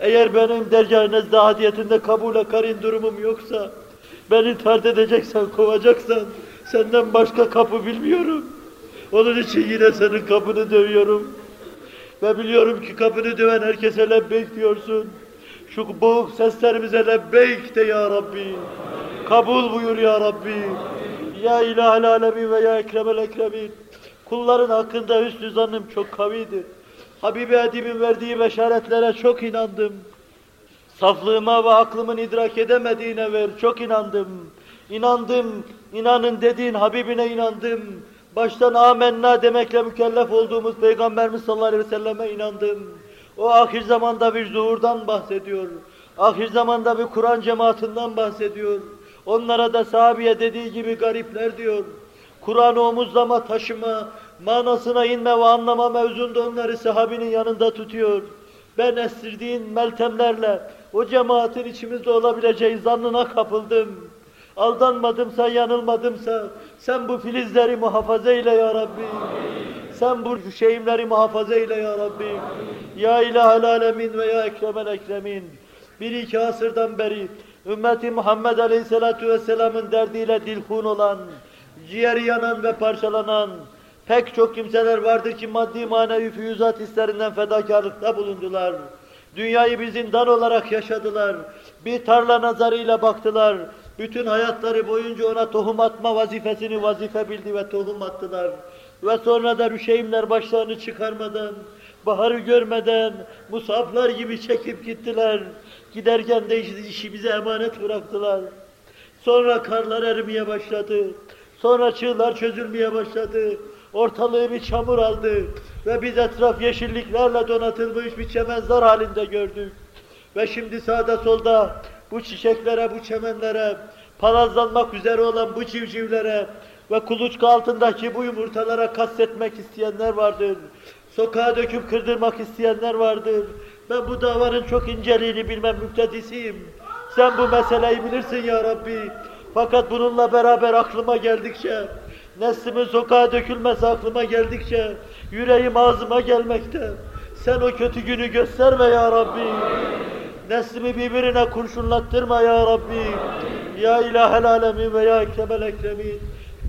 Eğer benim dergâh-ı hadiyetinde kabule karin durumum yoksa, beni tard edeceksen, kovacaksan, senden başka kapı bilmiyorum. Onun için yine senin kapını dövüyorum. Ve biliyorum ki kapını döven herkese lebbeyk diyorsun. Şu boğuk seslerimize lebbeyk de ya Rabbi. Kabul buyur ya Rabbi. Ya ilahel alemin ve ya ekremel ekremin. Kulların hakkında hüsnü zannım çok kavidir. Habibi Edib'in verdiği beşaretlere çok inandım. Saflığıma ve aklımın idrak edemediğine ver, çok inandım. İnandım, inanın dediğin Habibine inandım. Baştan amenna demekle mükellef olduğumuz Peygamberimiz sallallahu aleyhi ve selleme inandım. O ahir zamanda bir zuhurdan bahsediyor. Ahir zamanda bir Kur'an cemaatinden bahsediyor. Onlara da sahabeye dediği gibi garipler diyor. Kur'an'ı omuzlama, taşıma, manasına inme ve anlama mevzunda onları sahabinin yanında tutuyor. Ben estirdiğin meltemlerle o cemaatin içimizde olabileceği zannına kapıldım. Aldanmadımsa, yanılmadımsa sen bu filizleri muhafaza eyle ya Rabbi. Sen bu şeyimleri muhafaza eyle ya Rabbi. Ya ilahel alemin ve ya ekremel ekremin. Bir iki asırdan beri ümmeti Muhammed Aleyhisselatü Vesselam'ın derdiyle dilhun olan, ciğeri yanan ve parçalanan pek çok kimseler vardır ki maddi manevi füyüzat hislerinden fedakarlıkta bulundular. Dünyayı bir zindan olarak yaşadılar. Bir tarla nazarıyla baktılar. Bütün hayatları boyunca ona tohum atma vazifesini vazife bildi ve tohum attılar. Ve sonra da rüşeğimler başlarını çıkarmadan, baharı görmeden, musaflar gibi çekip gittiler. Giderken de işi bize emanet bıraktılar. Sonra karlar erimeye başladı. Sonra çığlar çözülmeye başladı. Ortalığı bir çamur aldı ve biz etraf yeşilliklerle donatılmış bir çemenzar halinde gördük. Ve şimdi sağda solda bu çiçeklere, bu çemenlere, palazlanmak üzere olan bu civcivlere ve kuluçka altındaki bu yumurtalara kastetmek isteyenler vardır. Sokağa döküp kırdırmak isteyenler vardır. Ben bu davanın çok inceliğini bilmem müptedisiyim. Sen bu meseleyi bilirsin ya Rabbi. Fakat bununla beraber aklıma geldikçe, neslimin sokağa dökülmesi aklıma geldikçe, yüreğim ağzıma gelmekte. Sen o kötü günü gösterme ya Rabbi. Neslimi birbirine kurşunlattırma ya Rabbi. Ya ilahel alemin ve ya ekremel ekremin.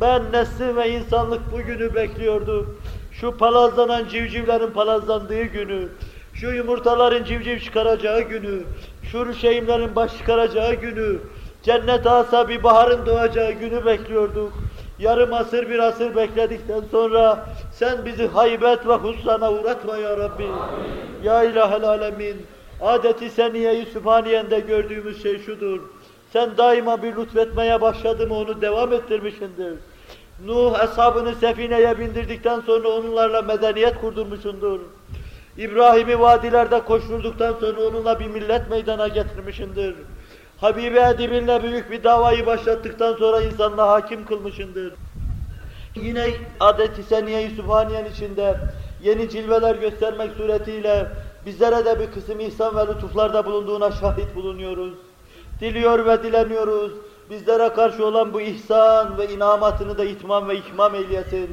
Ben neslim ve insanlık bugünü bekliyordum. Şu palazlanan civcivlerin palazlandığı günü, şu yumurtaların civciv çıkaracağı günü, şu rüşeğimlerin baş çıkaracağı günü, cennet asa bir baharın doğacağı günü bekliyorduk. Yarım asır bir asır bekledikten sonra sen bizi haybet ve husrana uğratma ya Rabbi. Ya ilahel alemin. Adeti seniye-i sübhaniyende gördüğümüz şey şudur. Sen daima bir lütfetmeye başladın onu devam ettirmişsindir. Nuh eshabını sefineye bindirdikten sonra onlarla medeniyet kurdurmuşundur. İbrahim'i vadilerde koşturduktan sonra onunla bir millet meydana getirmişindir. Habibi Edib'inle büyük bir davayı başlattıktan sonra insanla hakim kılmışındır. Yine adet-i seniye-i içinde yeni cilveler göstermek suretiyle bizlere de bir kısım ihsan ve lütuflarda bulunduğuna şahit bulunuyoruz. Diliyor ve dileniyoruz. Bizlere karşı olan bu ihsan ve inamatını da itmam ve ikmam eylesin.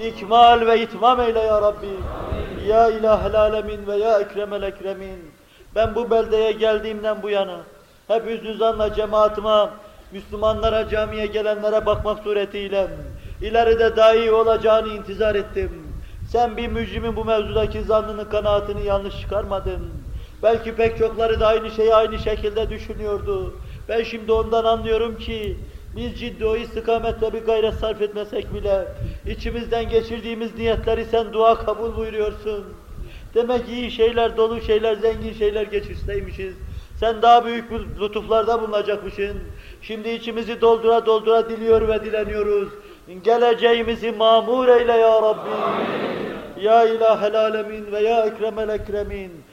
İkmal ve itmam eyle ya Rabbi. Amin. Ya ilahel alemin ve ya ekremel ekremin. Ben bu beldeye geldiğimden bu yana hep hüznü zanla cemaatime, Müslümanlara, camiye gelenlere bakmak suretiyle ileride dahi olacağını intizar ettim. Sen bir mücrimin bu mevzudaki zannını, kanaatini yanlış çıkarmadın. Belki pek çokları da aynı şeyi aynı şekilde düşünüyordu. Ben şimdi ondan anlıyorum ki biz ciddi o istikamette bir gayret sarf etmesek bile içimizden geçirdiğimiz niyetleri sen dua kabul buyuruyorsun. Demek iyi şeyler, dolu şeyler, zengin şeyler geçirseymişiz. Sen daha büyük lütuflarda bulunacakmışsın. Şimdi içimizi doldura doldura diliyor ve dileniyoruz. Geleceğimizi mamur eyle ya Rabbi. Amin. Ya ilahel alemin ve ya ekremel ekremin.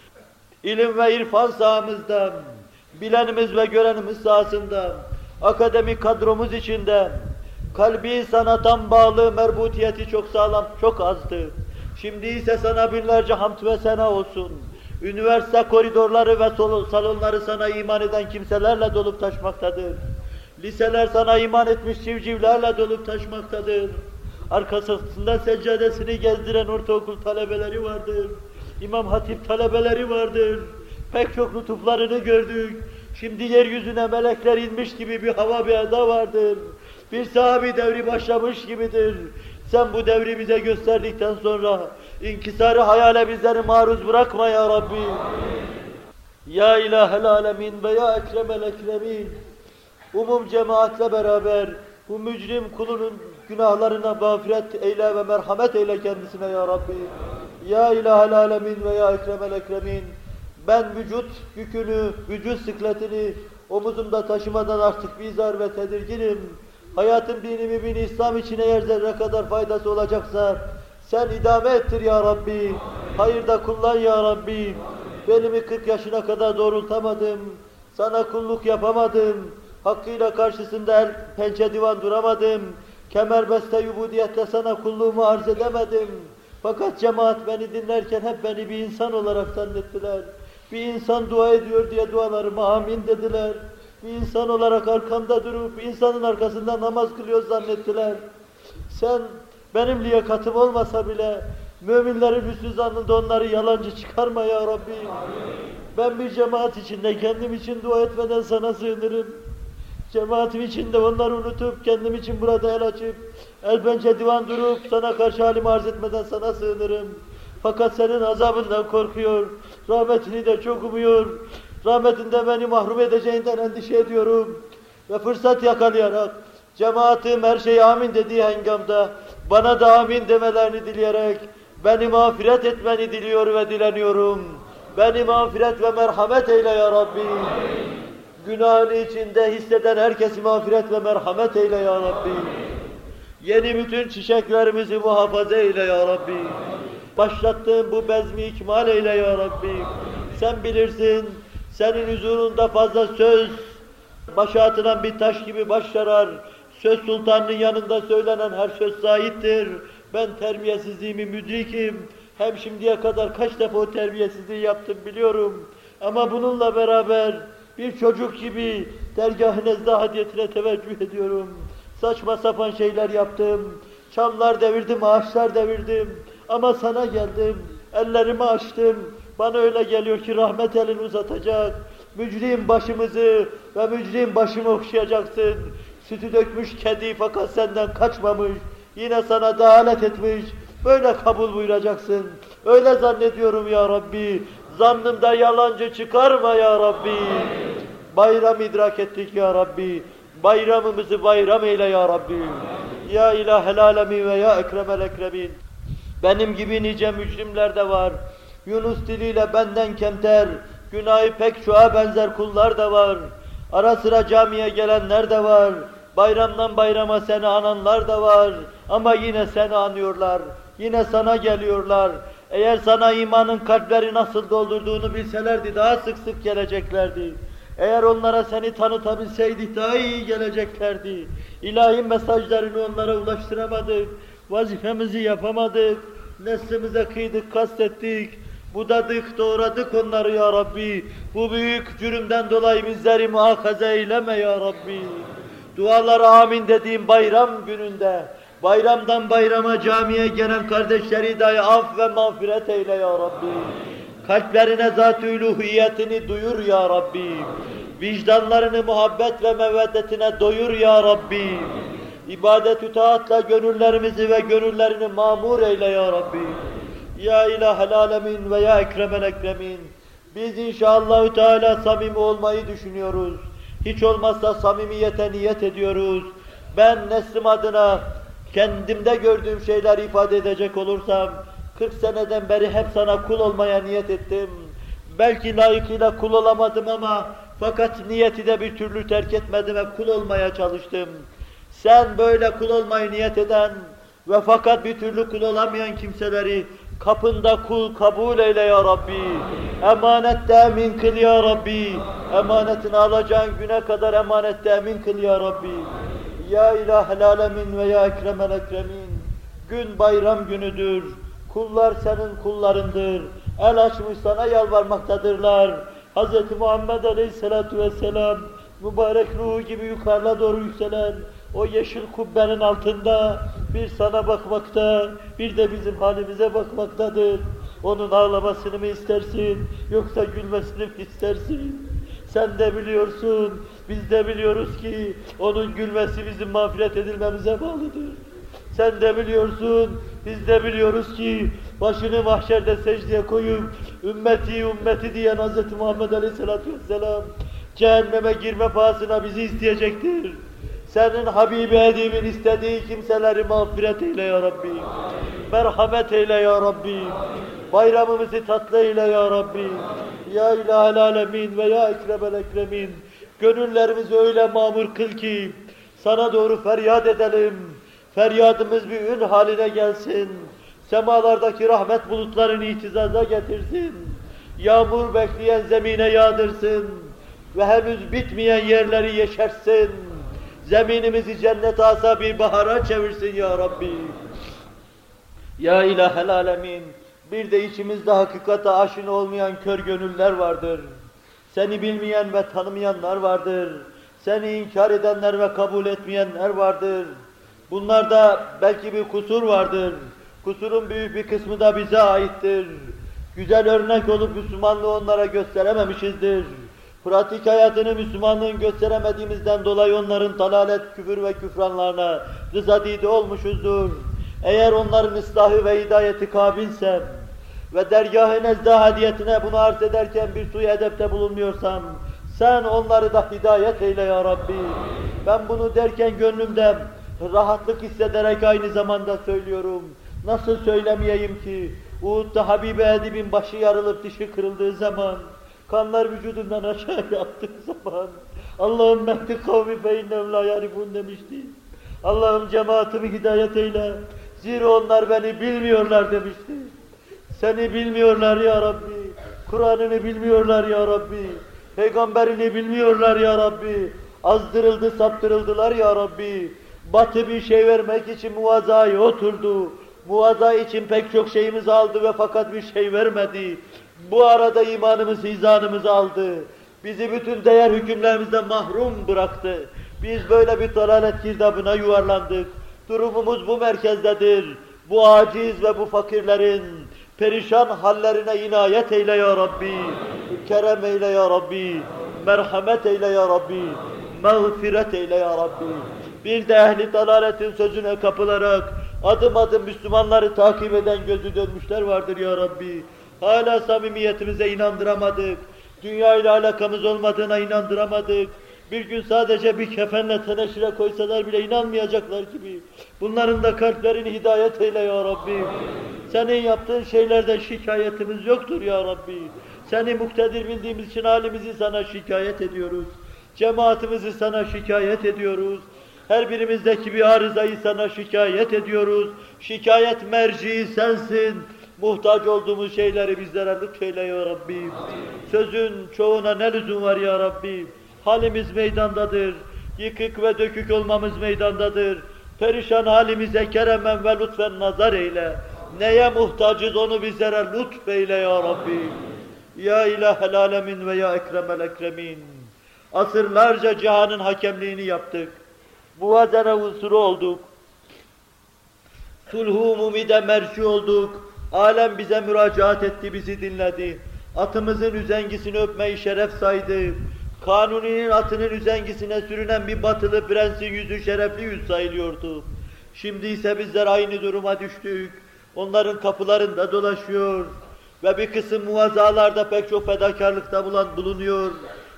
İlim ve irfan sahamızda, bilenimiz ve görenimiz sahasında, akademik kadromuz içinde, kalbi sanatan bağlı merbutiyeti çok sağlam, çok azdı. Şimdi ise sana binlerce hamd ve sena olsun. Üniversite koridorları ve salonları sana iman eden kimselerle dolup taşmaktadır. Liseler sana iman etmiş civcivlerle dolup taşmaktadır. Arkasında seccadesini gezdiren ortaokul talebeleri vardır. İmam Hatip talebeleri vardır. Pek çok lütuflarını gördük. Şimdi yeryüzüne melekler inmiş gibi bir hava bir eda vardır. Bir sahabi devri başlamış gibidir. Sen bu devri bize gösterdikten sonra inkisarı hayale bizleri maruz bırakma ya Rabbi. Amin. Ya ilahel alemin ve ya ekremel ekremin. Umum cemaatle beraber bu mücrim kulunun günahlarına mağfiret eyle ve merhamet eyle kendisine ya Rabbi. Ya ilahel alemin ve ya ekremel ekremin. Ben vücut yükünü, vücut sıkletini omuzumda taşımadan artık bizar ve tedirginim. Hayatın dini mübin İslam için eğer zerre kadar faydası olacaksa sen idame ettir ya Rabbi. Hayırda kullan ya Rabbi. Belimi 40 yaşına kadar doğrultamadım. Sana kulluk yapamadım. Hakkıyla karşısında el pençe divan duramadım. Kemerbeste yubudiyette sana kulluğumu arz edemedim. Fakat cemaat beni dinlerken hep beni bir insan olarak zannettiler. Bir insan dua ediyor diye dualarıma amin dediler. Bir insan olarak arkamda durup insanın arkasında namaz kılıyor zannettiler. Sen benim liyakatım olmasa bile müminlerin hüsnü zannında onları yalancı çıkarma ya Rabbi. Ben bir cemaat içinde kendim için dua etmeden sana sığınırım. Cemaatim içinde onları unutup kendim için burada el açıp el pençe divan durup sana karşı halimi arz etmeden sana sığınırım. Fakat senin azabından korkuyor. Rahmetini de çok umuyor. Rahmetinde beni mahrum edeceğinden endişe ediyorum. Ve fırsat yakalayarak cemaatim her şeye amin dediği hengamda bana da amin demelerini dileyerek beni mağfiret etmeni diliyor ve dileniyorum. Beni mağfiret ve merhamet eyle ya Rabbi. Günahını içinde hisseden herkesi mağfiret ve merhamet eyle ya Rabbi. Yeni bütün çiçeklerimizi muhafaza eyle ya Rabbi. Başlattığın bu bezmi ikmal eyle ya Rabbi. Sen bilirsin, senin huzurunda fazla söz, başa atılan bir taş gibi baş yarar. Söz sultanının yanında söylenen her söz zahittir. Ben terbiyesizliğimi müdrikim. Hem şimdiye kadar kaç defa o terbiyesizliği yaptım biliyorum. Ama bununla beraber bir çocuk gibi dergah-ı nezda hadiyetine teveccüh ediyorum. Saçma sapan şeyler yaptım. Çamlar devirdim, ağaçlar devirdim. Ama sana geldim. Ellerimi açtım. Bana öyle geliyor ki rahmet elini uzatacak. Mücrim başımızı ve mücrim başımı okşayacaksın. Sütü dökmüş kedi fakat senden kaçmamış. Yine sana dalalet etmiş. Böyle kabul buyuracaksın. Öyle zannediyorum ya Rabbi. Zannımda yalancı çıkarma ya Rabbi. Bayram idrak ettik ya Rabbi. Bayramımızı bayram eyle ya Rabbi. Ya ilahel alemin ve ya ekremel ekremin. Benim gibi nice mücrimler de var. Yunus diliyle benden kemter, günahı pek çoğa benzer kullar da var. Ara sıra camiye gelenler de var. Bayramdan bayrama seni ananlar da var. Ama yine seni anıyorlar. Yine sana geliyorlar. Eğer sana imanın kalpleri nasıl doldurduğunu bilselerdi daha sık sık geleceklerdi. Eğer onlara seni tanıtabilseydik daha iyi geleceklerdi. İlahi mesajlarını onlara ulaştıramadık. Vazifemizi yapamadık. Neslimize kıydık, kastettik. Budadık, doğradık onları ya Rabbi. Bu büyük cürümden dolayı bizleri muhakaza eyleme ya Rabbi. Dualara amin dediğim bayram gününde, bayramdan bayrama camiye gelen kardeşleri dahi af ve mağfiret eyle ya Rabbi. Kalplerine zat-ı uluhiyetini duyur ya Rabbi. Vicdanlarını muhabbet ve meveddetine doyur ya Rabbi. İbadet-ü taatla gönüllerimizi ve gönüllerini mamur eyle ya Rabbi. Ya ilahel alemin ve ya ekremel ekremin. Biz inşallahü teala samimi olmayı düşünüyoruz. Hiç olmazsa samimiyete niyet ediyoruz. Ben neslim adına kendimde gördüğüm şeyler ifade edecek olursam, 40 seneden beri hep sana kul olmaya niyet ettim. Belki layıkıyla kul olamadım ama fakat niyeti de bir türlü terk etmedim ve kul olmaya çalıştım. Sen böyle kul olmayı niyet eden ve fakat bir türlü kul olamayan kimseleri kapında kul kabul eyle ya Rabbi. Emanette emin kıl ya Rabbi. Emanetini alacağın güne kadar emanette emin kıl ya Rabbi. Ya ilahel alemin ve ya ekremel ekremin. Gün bayram günüdür. Kullar senin kullarındır. El açmış sana yalvarmaktadırlar. Hz. Muhammed Aleyhisselatü Vesselam mübarek ruhu gibi yukarıda doğru yükselen o yeşil kubbenin altında bir sana bakmakta, bir de bizim halimize bakmaktadır. Onun ağlamasını mı istersin, yoksa gülmesini mi istersin? Sen de biliyorsun, biz de biliyoruz ki onun gülmesi bizim mağfiret edilmemize bağlıdır. Sen de biliyorsun, biz de biliyoruz ki başını mahşerde secdeye koyup ümmeti ümmeti diyen Hz. Muhammed Aleyhisselatü Vesselam cehenneme girme pahasına bizi isteyecektir. Senin Habibi Edib'in istediği kimseleri mağfiret eyle ya Rabbi. Merhamet eyle ya Rabbi. Bayramımızı tatlı eyle ya Rabbi. Ya ilahel alemin ve ya ekremel ekremin. Gönüllerimizi öyle mamur kıl ki, Sana doğru feryat edelim. Feryadımız bir ün haline gelsin. Semalardaki rahmet bulutlarını itizaza getirsin. Yağmur bekleyen zemine yağdırsın. Ve henüz bitmeyen yerleri yeşersin. Zeminimizi cennet asa bir bahara çevirsin ya Rabbi. Ya ilahel alemin. Bir de içimizde hakikate aşina olmayan kör gönüller vardır. Seni bilmeyen ve tanımayanlar vardır. Seni inkar edenler ve kabul etmeyenler vardır. Bunlarda belki bir kusur vardır. Kusurun büyük bir kısmı da bize aittir. Güzel örnek olup Müslümanlığı onlara gösterememişizdir. Pratik hayatını Müslümanlığın gösteremediğimizden dolayı onların dalalet, küfür ve küfranlarına rızadide olmuşuzdur. Eğer onların ıslahı ve hidayeti kabilsem ve dergâh-ı nezda hadiyetine bunu arz ederken bir suyu edepte bulunmuyorsam, sen onları da hidayet eyle ya Rabbi. Ben bunu derken gönlümde rahatlık hissederek aynı zamanda söylüyorum. Nasıl söylemeyeyim ki? Uhud'da Habibi Edib'in başı yarılıp dişi kırıldığı zaman, kanlar vücudundan aşağı yaptığı zaman, Allah'ım mehdi kavmi feyinnem la yarifun demişti. Allah'ım cemaatimi hidayet eyle. Zira onlar beni bilmiyorlar demişti. Seni bilmiyorlar ya Rabbi. Kur'an'ını bilmiyorlar ya Rabbi. Peygamberini bilmiyorlar ya Rabbi. Azdırıldı, saptırıldılar ya Rabbi. Batı bir şey vermek için muvazzaya oturdu. Muvaza için pek çok şeyimizi aldı ve fakat bir şey vermedi. Bu arada imanımız, izanımızı aldı. Bizi bütün değer hükümlerimizden mahrum bıraktı. Biz böyle bir dalalet girdabına yuvarlandık. Durumumuz bu merkezdedir. Bu aciz ve bu fakirlerin perişan hallerine inayet eyle ya Rabbi. Kerem eyle ya Rabbi. Merhamet eyle ya Rabbi. Mağfiret eyle ya Rabbi. Bir de ehli dalaletin sözüne kapılarak adım adım Müslümanları takip eden gözü dönmüşler vardır ya Rabbi. Hala samimiyetimize inandıramadık. Dünya ile alakamız olmadığına inandıramadık. Bir gün sadece bir kefenle teneşire koysalar bile inanmayacaklar gibi. Bunların da kalplerini hidayet eyle ya Rabbi. Senin yaptığın şeylerden şikayetimiz yoktur ya Rabbi. Seni muktedir bildiğimiz için halimizi sana şikayet ediyoruz. Cemaatimizi sana şikayet ediyoruz. Her birimizdeki bir arızayı sana şikayet ediyoruz. Şikayet merci sensin. Muhtaç olduğumuz şeyleri bizlere lütfeyle ya Rabbi. Sözün çoğuna ne lüzum var ya Rabbi. Halimiz meydandadır. Yıkık ve dökük olmamız meydandadır. Perişan halimize keremen ve lütfen nazar eyle. Neye muhtacız onu bizlere lütfeyle ya Rabbi. Ya ilahel alemin ve ya ekremel ekremin. Asırlarca cihanın hakemliğini yaptık. Muvazene unsuru olduk. Sulhu umumide merci olduk. Alem bize müracaat etti, bizi dinledi. Atımızın üzengisini öpmeyi şeref saydı. Kanuni'nin atının üzengisine sürünen bir batılı prensin yüzü şerefli yüz sayılıyordu. Şimdi ise bizler aynı duruma düştük. Onların kapılarında dolaşıyor ve bir kısım muvazzalarda pek çok fedakarlıkta bulan bulunuyor.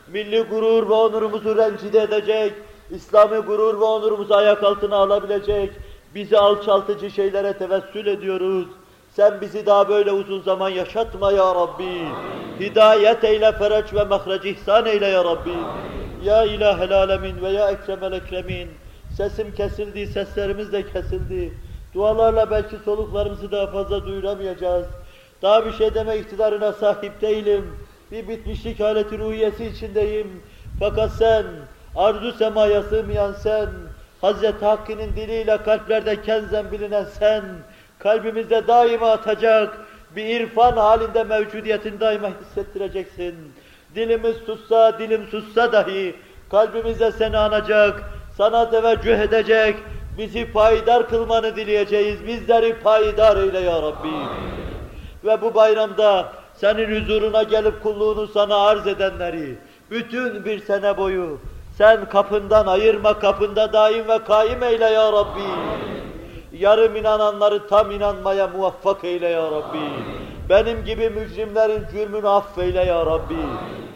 Milli gurur ve onurumuzu rencide edecek, İslami gurur ve onurumuzu ayak altına alabilecek, bizi alçaltıcı şeylere tevessül ediyoruz. Sen bizi daha böyle uzun zaman yaşatma ya Rabbi. Hidayet eyle, fereç ve mahreç ihsan eyle ya Rabbi. Ya ilahel alemin ve ya ekremel ekremin. Sesim kesildi, seslerimiz de kesildi. Dualarla belki soluklarımızı daha fazla duyuramayacağız. Daha bir şey deme iktidarına sahip değilim. Bir bitmişlik haleti ruhiyesi içindeyim. Fakat sen, arzu semaya sığmayan sen, Hazreti Hakk'ın diliyle kalplerde kenzen bilinen sen, kalbimizde daima atacak, bir irfan halinde mevcudiyetini daima hissettireceksin. Dilimiz sussa, dilim sussa dahi, kalbimizde seni anacak, sana teveccüh edecek, bizi payidar kılmanı dileyeceğiz. Bizleri payidar eyle ya Rabbi. Ve bu bayramda senin huzuruna gelip kulluğunu sana arz edenleri, bütün bir sene boyu sen kapından ayırma, kapında daim ve kaim eyle ya Rabbi yarım inananları tam inanmaya muvaffak eyle ya Rabbi. Benim gibi mücrimlerin cürmünü affeyle ya Rabbi.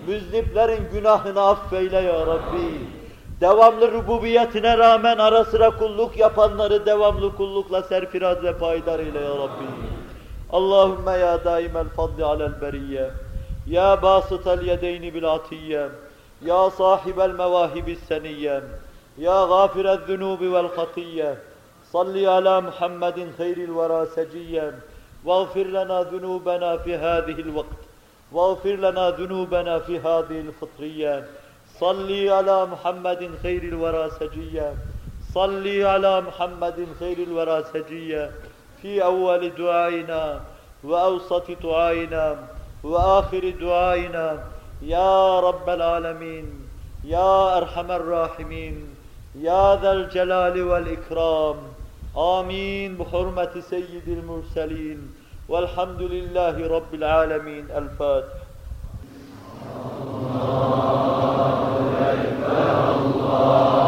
Müzliplerin günahını affeyle ya Rabbi. Devamlı rububiyetine rağmen ara sıra kulluk yapanları devamlı kullukla serfiraz ve payidar eyle ya Rabbi. Allahümme ya daimel fadli alel beriyye. Ya basıtel yedeyni bil atiyye. Ya sahibel mevahibi seniyye. Ya gafirel zunubi vel hatiyye. صل على محمد خير الورى سجيا. واغفر لنا ذنوبنا في هذه الوقت. واغفر لنا ذنوبنا في هذه الفطرية. صل على محمد خير الورى سجيا. صل على محمد خير الورى سجيا. في أول دعائنا وأوسط دعائنا وآخر دعائنا. يا رب العالمين يا أرحم الراحمين يا ذا الجلال والإكرام. آمين بحرمة سيد المرسلين والحمد لله رب العالمين الفاتح. الله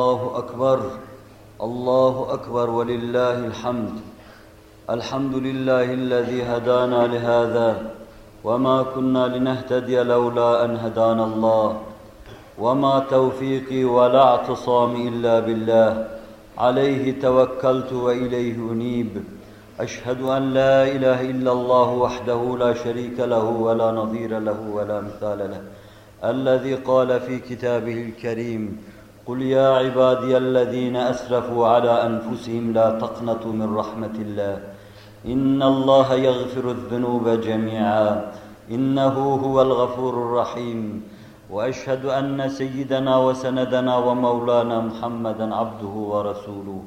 والله أكبر الله أكبر ولله الحمد. الحمد لله الذي هدانا لهذا وما كنا لنهتدي لولا أن هدانا الله. وما توفيقي ولا اعتصامي إلا بالله. عليه توكلت وإليه أنيب. أشهد أن لا إله إلا الله وحده لا شريك له ولا نظير له ولا مثال له. الذي قال في كتابه الكريم قل يا عبادي الذين أسرفوا على أنفسهم لا تقنطوا من رحمة الله. إن الله يغفر الذنوب جميعا. إنه هو الغفور الرحيم. وأشهد أن سيدنا وسندنا ومولانا محمدا عبده ورسوله.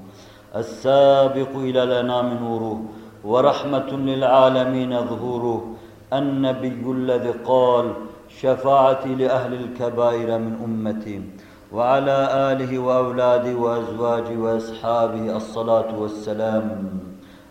السابق إلى الأنام نوره. ورحمة للعالمين ظهوره. النبي الذي قال شفاعتي لأهل الكبائر من أمتي. وعلى آله وأولاده وأزواجه وأصحابه الصلاة والسلام.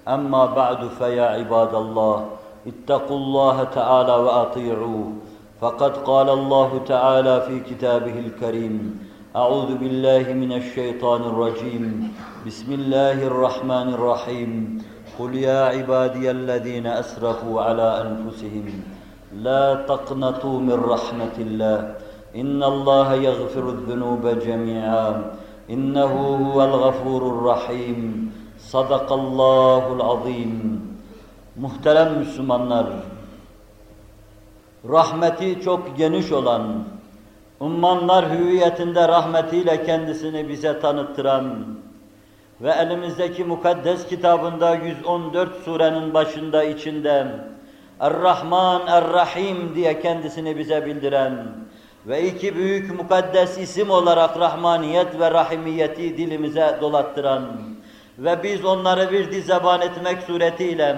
أما بعد فيا عباد الله اتقوا الله تعالى وأطيعوه. فقد قال الله تعالى في كتابه الكريم أعوذ بالله من الشيطان الرجيم. بسم الله الرحمن الرحيم. قل يا عبادي الذين أسرفوا على أنفسهم لا تقنطوا من رحمة الله. إن الله يغفر الذنوب جميعا إنه هو الغفور الرحيم صدق الله العظيم Muhterem Müslümanlar, rahmeti çok geniş olan, ummanlar hüviyetinde rahmetiyle kendisini bize tanıttıran ve elimizdeki mukaddes kitabında 114 surenin başında içinde Er-Rahman Er-Rahim diye kendisini bize bildiren ve iki büyük mukaddes isim olarak Rahmaniyet ve Rahimiyeti dilimize dolattıran ve biz onları bir dizeban etmek suretiyle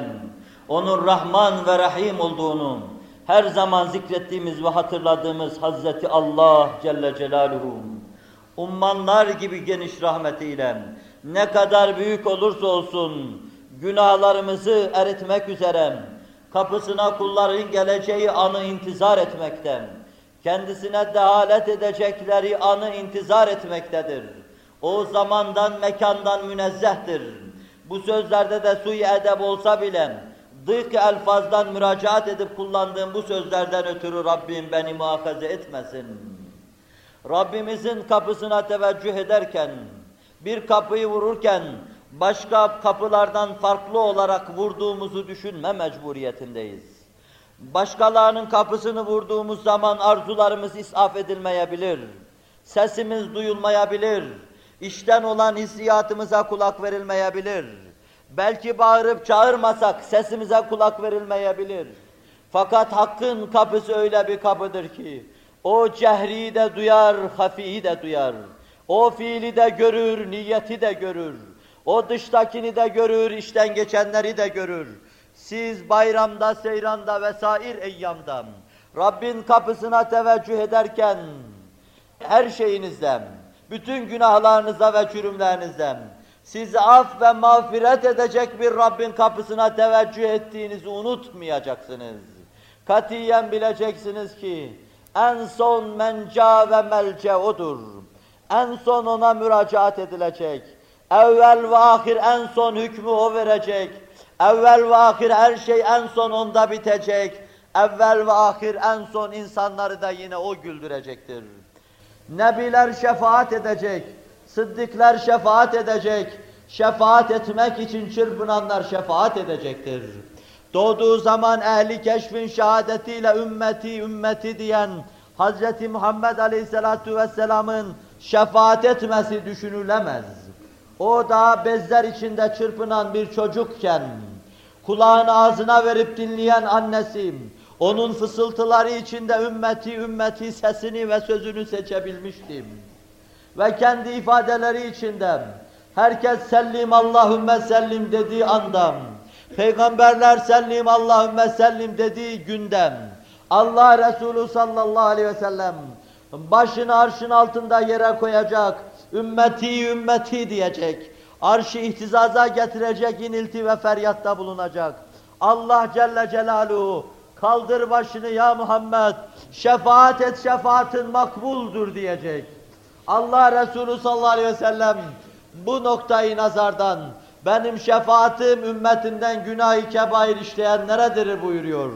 onun Rahman ve Rahim olduğunu her zaman zikrettiğimiz ve hatırladığımız Hazreti Allah Celle Celaluhu ummanlar gibi geniş rahmetiyle ne kadar büyük olursa olsun günahlarımızı eritmek üzere kapısına kulların geleceği anı intizar etmekten, kendisine dehalet edecekleri anı intizar etmektedir. O zamandan, mekandan münezzehtir. Bu sözlerde de suyu edeb olsa bile, dık elfazdan müracaat edip kullandığım bu sözlerden ötürü Rabbim beni muhafaza etmesin. Rabbimizin kapısına teveccüh ederken, bir kapıyı vururken, başka kapılardan farklı olarak vurduğumuzu düşünme mecburiyetindeyiz. Başkalarının kapısını vurduğumuz zaman arzularımız isaf edilmeyebilir. Sesimiz duyulmayabilir. İşten olan hissiyatımıza kulak verilmeyebilir. Belki bağırıp çağırmasak sesimize kulak verilmeyebilir. Fakat Hakk'ın kapısı öyle bir kapıdır ki, o cehri de duyar, hafiyi de duyar. O fiili de görür, niyeti de görür. O dıştakini de görür, işten geçenleri de görür. Siz bayramda, seyranda vesair eyyamda Rabbin kapısına teveccüh ederken her şeyinizden, bütün günahlarınıza ve çürümlerinizden sizi af ve mağfiret edecek bir Rabbin kapısına teveccüh ettiğinizi unutmayacaksınız. Katiyen bileceksiniz ki en son menca ve melce odur. En son ona müracaat edilecek. Evvel ve ahir en son hükmü o verecek. Evvel ve ahir her şey en son onda bitecek. Evvel ve ahir en son insanları da yine o güldürecektir. Nebiler şefaat edecek, sıddıklar şefaat edecek, şefaat etmek için çırpınanlar şefaat edecektir. Doğduğu zaman ehli keşfin şehadetiyle ümmeti ümmeti diyen Hz. Muhammed Aleyhisselatu Vesselam'ın şefaat etmesi düşünülemez. O da bezler içinde çırpınan bir çocukken, kulağını ağzına verip dinleyen annesi, onun fısıltıları içinde ümmeti ümmeti sesini ve sözünü seçebilmiştim. Ve kendi ifadeleri içinde herkes sellim Allahümme sellim dediği anda, peygamberler sellim Allahümme sellim dediği gündem, Allah Resulü sallallahu aleyhi ve sellem başını arşın altında yere koyacak, ümmeti ümmeti diyecek, arşı ihtizaza getirecek inilti ve feryatta bulunacak. Allah Celle Celaluhu kaldır başını ya Muhammed, şefaat et şefaatin makbuldur diyecek. Allah Resulü sallallahu aleyhi ve sellem bu noktayı nazardan benim şefaatim ümmetinden günah-ı kebair işleyenleredir buyuruyor.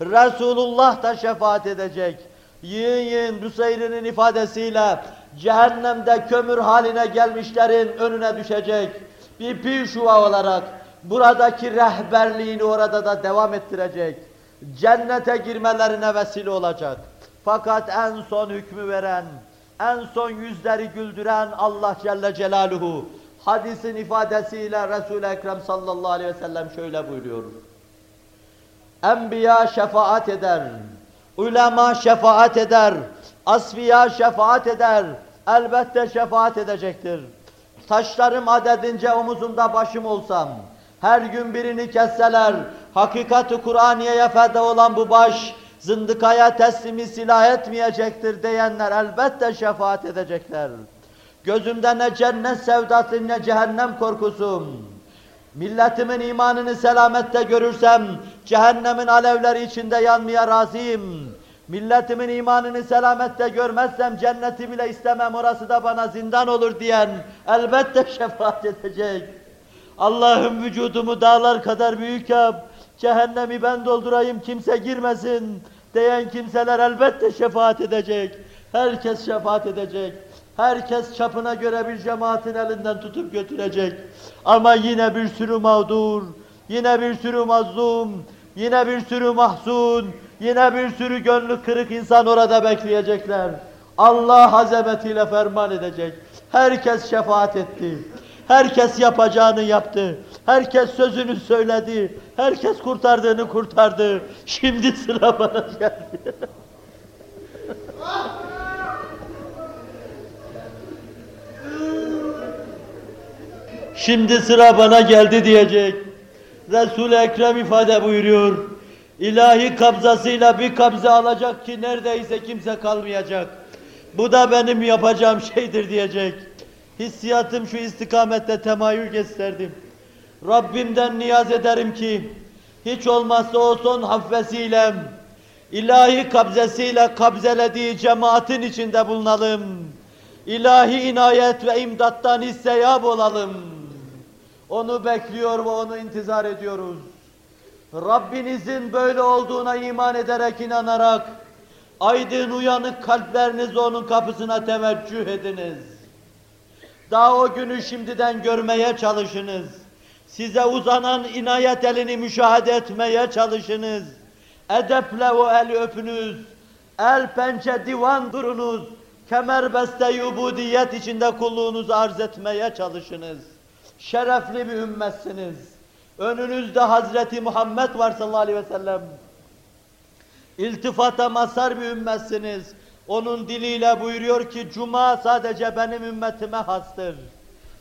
Resulullah da şefaat edecek. Yiyin yiyin Büseyri'nin ifadesiyle cehennemde kömür haline gelmişlerin önüne düşecek. Bir pişuva olarak buradaki rehberliğini orada da devam ettirecek. Cennete girmelerine vesile olacak. Fakat en son hükmü veren, en son yüzleri güldüren Allah Celle Celaluhu hadisin ifadesiyle Resul-i Ekrem sallallahu aleyhi ve sellem şöyle buyuruyor. Enbiya şefaat eder, ulema şefaat eder, asfiya şefaat eder, elbette şefaat edecektir. Taşlarım adedince omuzumda başım olsam, her gün birini kesseler, hakikat-ı Kur'aniye'ye feda olan bu baş, zındıkaya teslimi silah etmeyecektir diyenler elbette şefaat edecekler. Gözümde ne cennet sevdası ne cehennem korkusu. Milletimin imanını selamette görürsem, cehennemin alevleri içinde yanmaya razıyım. Milletimin imanını selamette görmezsem cenneti bile istemem orası da bana zindan olur diyen elbette şefaat edecek. Allah'ım vücudumu dağlar kadar büyük yap, cehennemi ben doldurayım kimse girmesin diyen kimseler elbette şefaat edecek. Herkes şefaat edecek. Herkes çapına göre bir cemaatin elinden tutup götürecek. Ama yine bir sürü mağdur, yine bir sürü mazlum, yine bir sürü mahzun, yine bir sürü gönlü kırık insan orada bekleyecekler. Allah azametiyle ferman edecek. Herkes şefaat etti. Herkes yapacağını yaptı. Herkes sözünü söyledi. Herkes kurtardığını kurtardı. Şimdi sıra bana geldi. Şimdi sıra bana geldi diyecek. Resul-i Ekrem ifade buyuruyor. İlahi kabzasıyla bir kabze alacak ki neredeyse kimse kalmayacak. Bu da benim yapacağım şeydir diyecek. Hissiyatım şu istikamette temayül gösterdim. Rabbimden niyaz ederim ki hiç olmazsa o son haffesiyle ilahi kabzesiyle kabzelediği cemaatin içinde bulunalım. İlahi inayet ve imdattan hisseyab olalım. Onu bekliyor ve onu intizar ediyoruz. Rabbinizin böyle olduğuna iman ederek, inanarak, aydın uyanık kalplerinizi onun kapısına teveccüh ediniz. Daha o günü şimdiden görmeye çalışınız. Size uzanan inayet elini müşahede etmeye çalışınız. Edeple o eli öpünüz. El pençe divan durunuz. Kemerbeste yubudiyet içinde kulluğunuzu arz etmeye çalışınız. Şerefli bir ümmetsiniz. Önünüzde Hazreti Muhammed var sallallahu aleyhi ve sellem. İltifata mazhar bir ümmetsiniz. Onun diliyle buyuruyor ki Cuma sadece benim ümmetime hastır.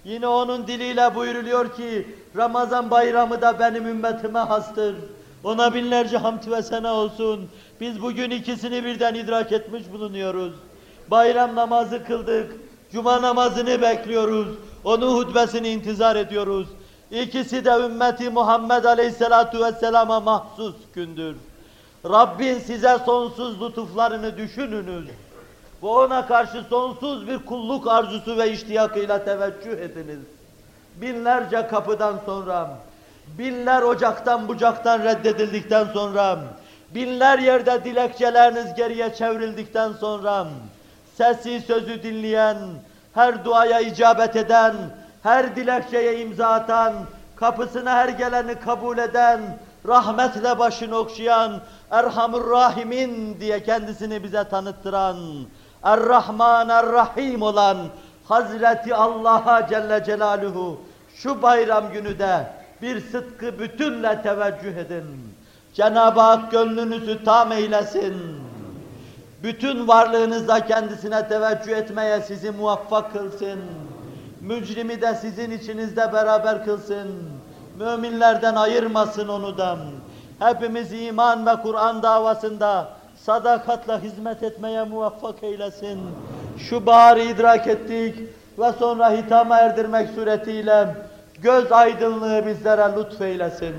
Yine onun diliyle buyuruluyor ki Ramazan bayramı da benim ümmetime hastır. Ona binlerce hamd ve sena olsun. Biz bugün ikisini birden idrak etmiş bulunuyoruz. Bayram namazı kıldık. Cuma namazını bekliyoruz. Onun hutbesini intizar ediyoruz. İkisi de ümmeti Muhammed Aleyhisselatu Vesselam'a mahsus gündür. Rabbin size sonsuz lütuflarını düşününüz. Ve ona karşı sonsuz bir kulluk arzusu ve iştiyakıyla teveccüh ediniz. Binlerce kapıdan sonra binler ocaktan bucaktan reddedildikten sonra, binler yerde dilekçeleriniz geriye çevrildikten sonra, sesi sözü dinleyen, her duaya icabet eden, her dilekçeye imza atan, kapısına her geleni kabul eden, rahmetle başını okşayan, Erhamur Rahimin diye kendisini bize tanıttıran, Er-Rahman Er-Rahim olan Hazreti Allah'a Celle Celaluhu şu bayram günü de bir sıdkı bütünle teveccüh edin. Cenab-ı Hak gönlünüzü tam eylesin. Bütün varlığınızla kendisine teveccüh etmeye sizi muvaffak kılsın. Mücrimi de sizin içinizde beraber kılsın. Müminlerden ayırmasın onu da. Hepimiz iman ve Kur'an davasında sadakatla hizmet etmeye muvaffak eylesin. Şu baharı idrak ettik ve sonra hitama erdirmek suretiyle göz aydınlığı bizlere lütfeylesin.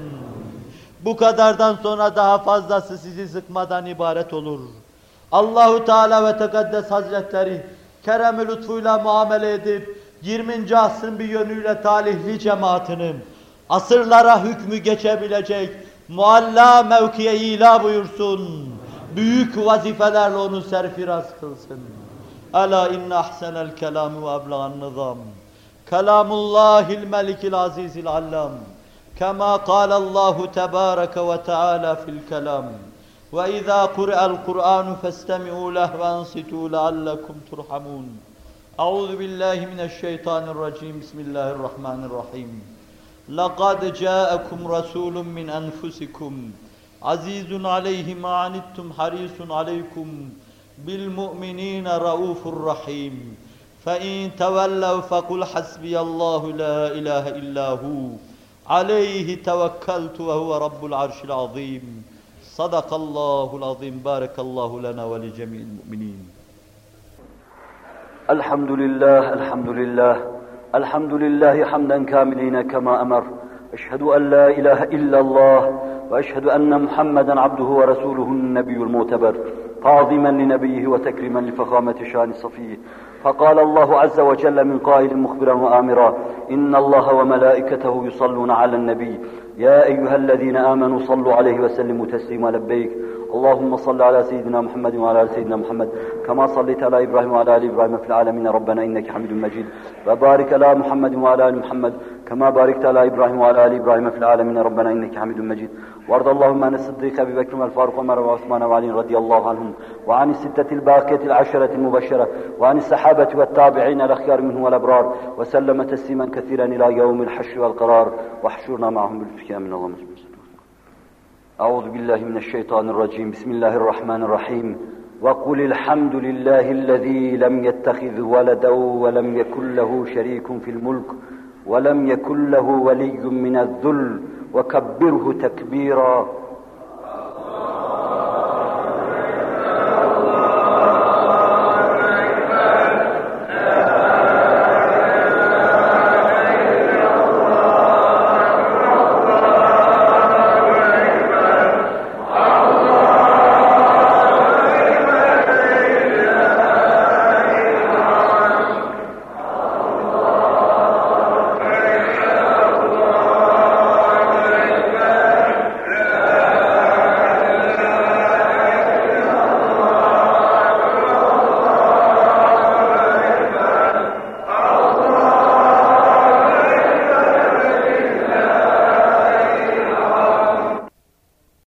Bu kadardan sonra daha fazlası sizi sıkmadan ibaret olur. Allahu Teala ve Tekaddes Hazretleri kerem-i lütfuyla muamele edip 20. asrın bir yönüyle talihli cemaatini asırlara hükmü geçebilecek mualla mevkiye ila buyursun. Büyük vazifelerle onu serfiraz kılsın. Ela inne ahsenel kelami ve eblagan nizam. Kelamullahil melikil azizil allam. Kema kâlallahu tebâreke ve teâlâ fil kelam. وإذا قرأ القرآن فاستمعوا له وأنصتوا لعلكم ترحمون أعوذ بالله من الشيطان الرجيم بسم الله الرحمن الرحيم لقد جاءكم رسول من أنفسكم عزيز عليه ما عنتم حريص عليكم بالمؤمنين رؤوف رحيم فإن تولوا فقل حسبي الله لا إله إلا هو عليه توكلت وهو رب العرش العظيم صدق الله العظيم بارك الله لنا ولجميع المؤمنين الحمد لله الحمد لله. الحمد لله حمدا كاملين كما أمر. أشهد أن لا إله إلا الله وأشهد أن محمدا عبده ورسوله النبي المعتبر. تعظيما لنبيه وتكريما لفخامة شان صفيه. فقال الله عز وجل من قائل مخبرا وآمرا إن الله وملائكته يصلون على النبي. يا أيها الذين آمنوا صلوا عليه وسلموا تسليما لبيك. اللهم صل على سيدنا محمد وعلى آل سيدنا محمد. كما صليت على إبراهيم وعلى آل إبراهيم في العالمين. ربنا إنك حميد مجيد. وبارك على محمد وعلى آل محمد. كما باركت على إبراهيم وعلى آل إبراهيم في العالمين. ربنا إنك حميد مجيد. وارض اللهم عن الصديق أبي بكر والفاروق وعمر وعثمان وعلي رضي الله عنهم. وعن الستة الباقية العشرة المبشرة. وعن الصحابة والتابعين الأخيار منهم والأبرار. وسلم تسليما كثيرا إلى يوم الحشر والقرار. واحشرنا معهم بالفكاء من اللهم أعوذ بالله من الشيطان الرجيم. بسم الله الرحمن الرحيم. وقل الحمد لله الذي لم يتخذ ولدا ولم يكن له شريك في الملك ولم يكن له ولي من الذل. وكبره تكبيرا.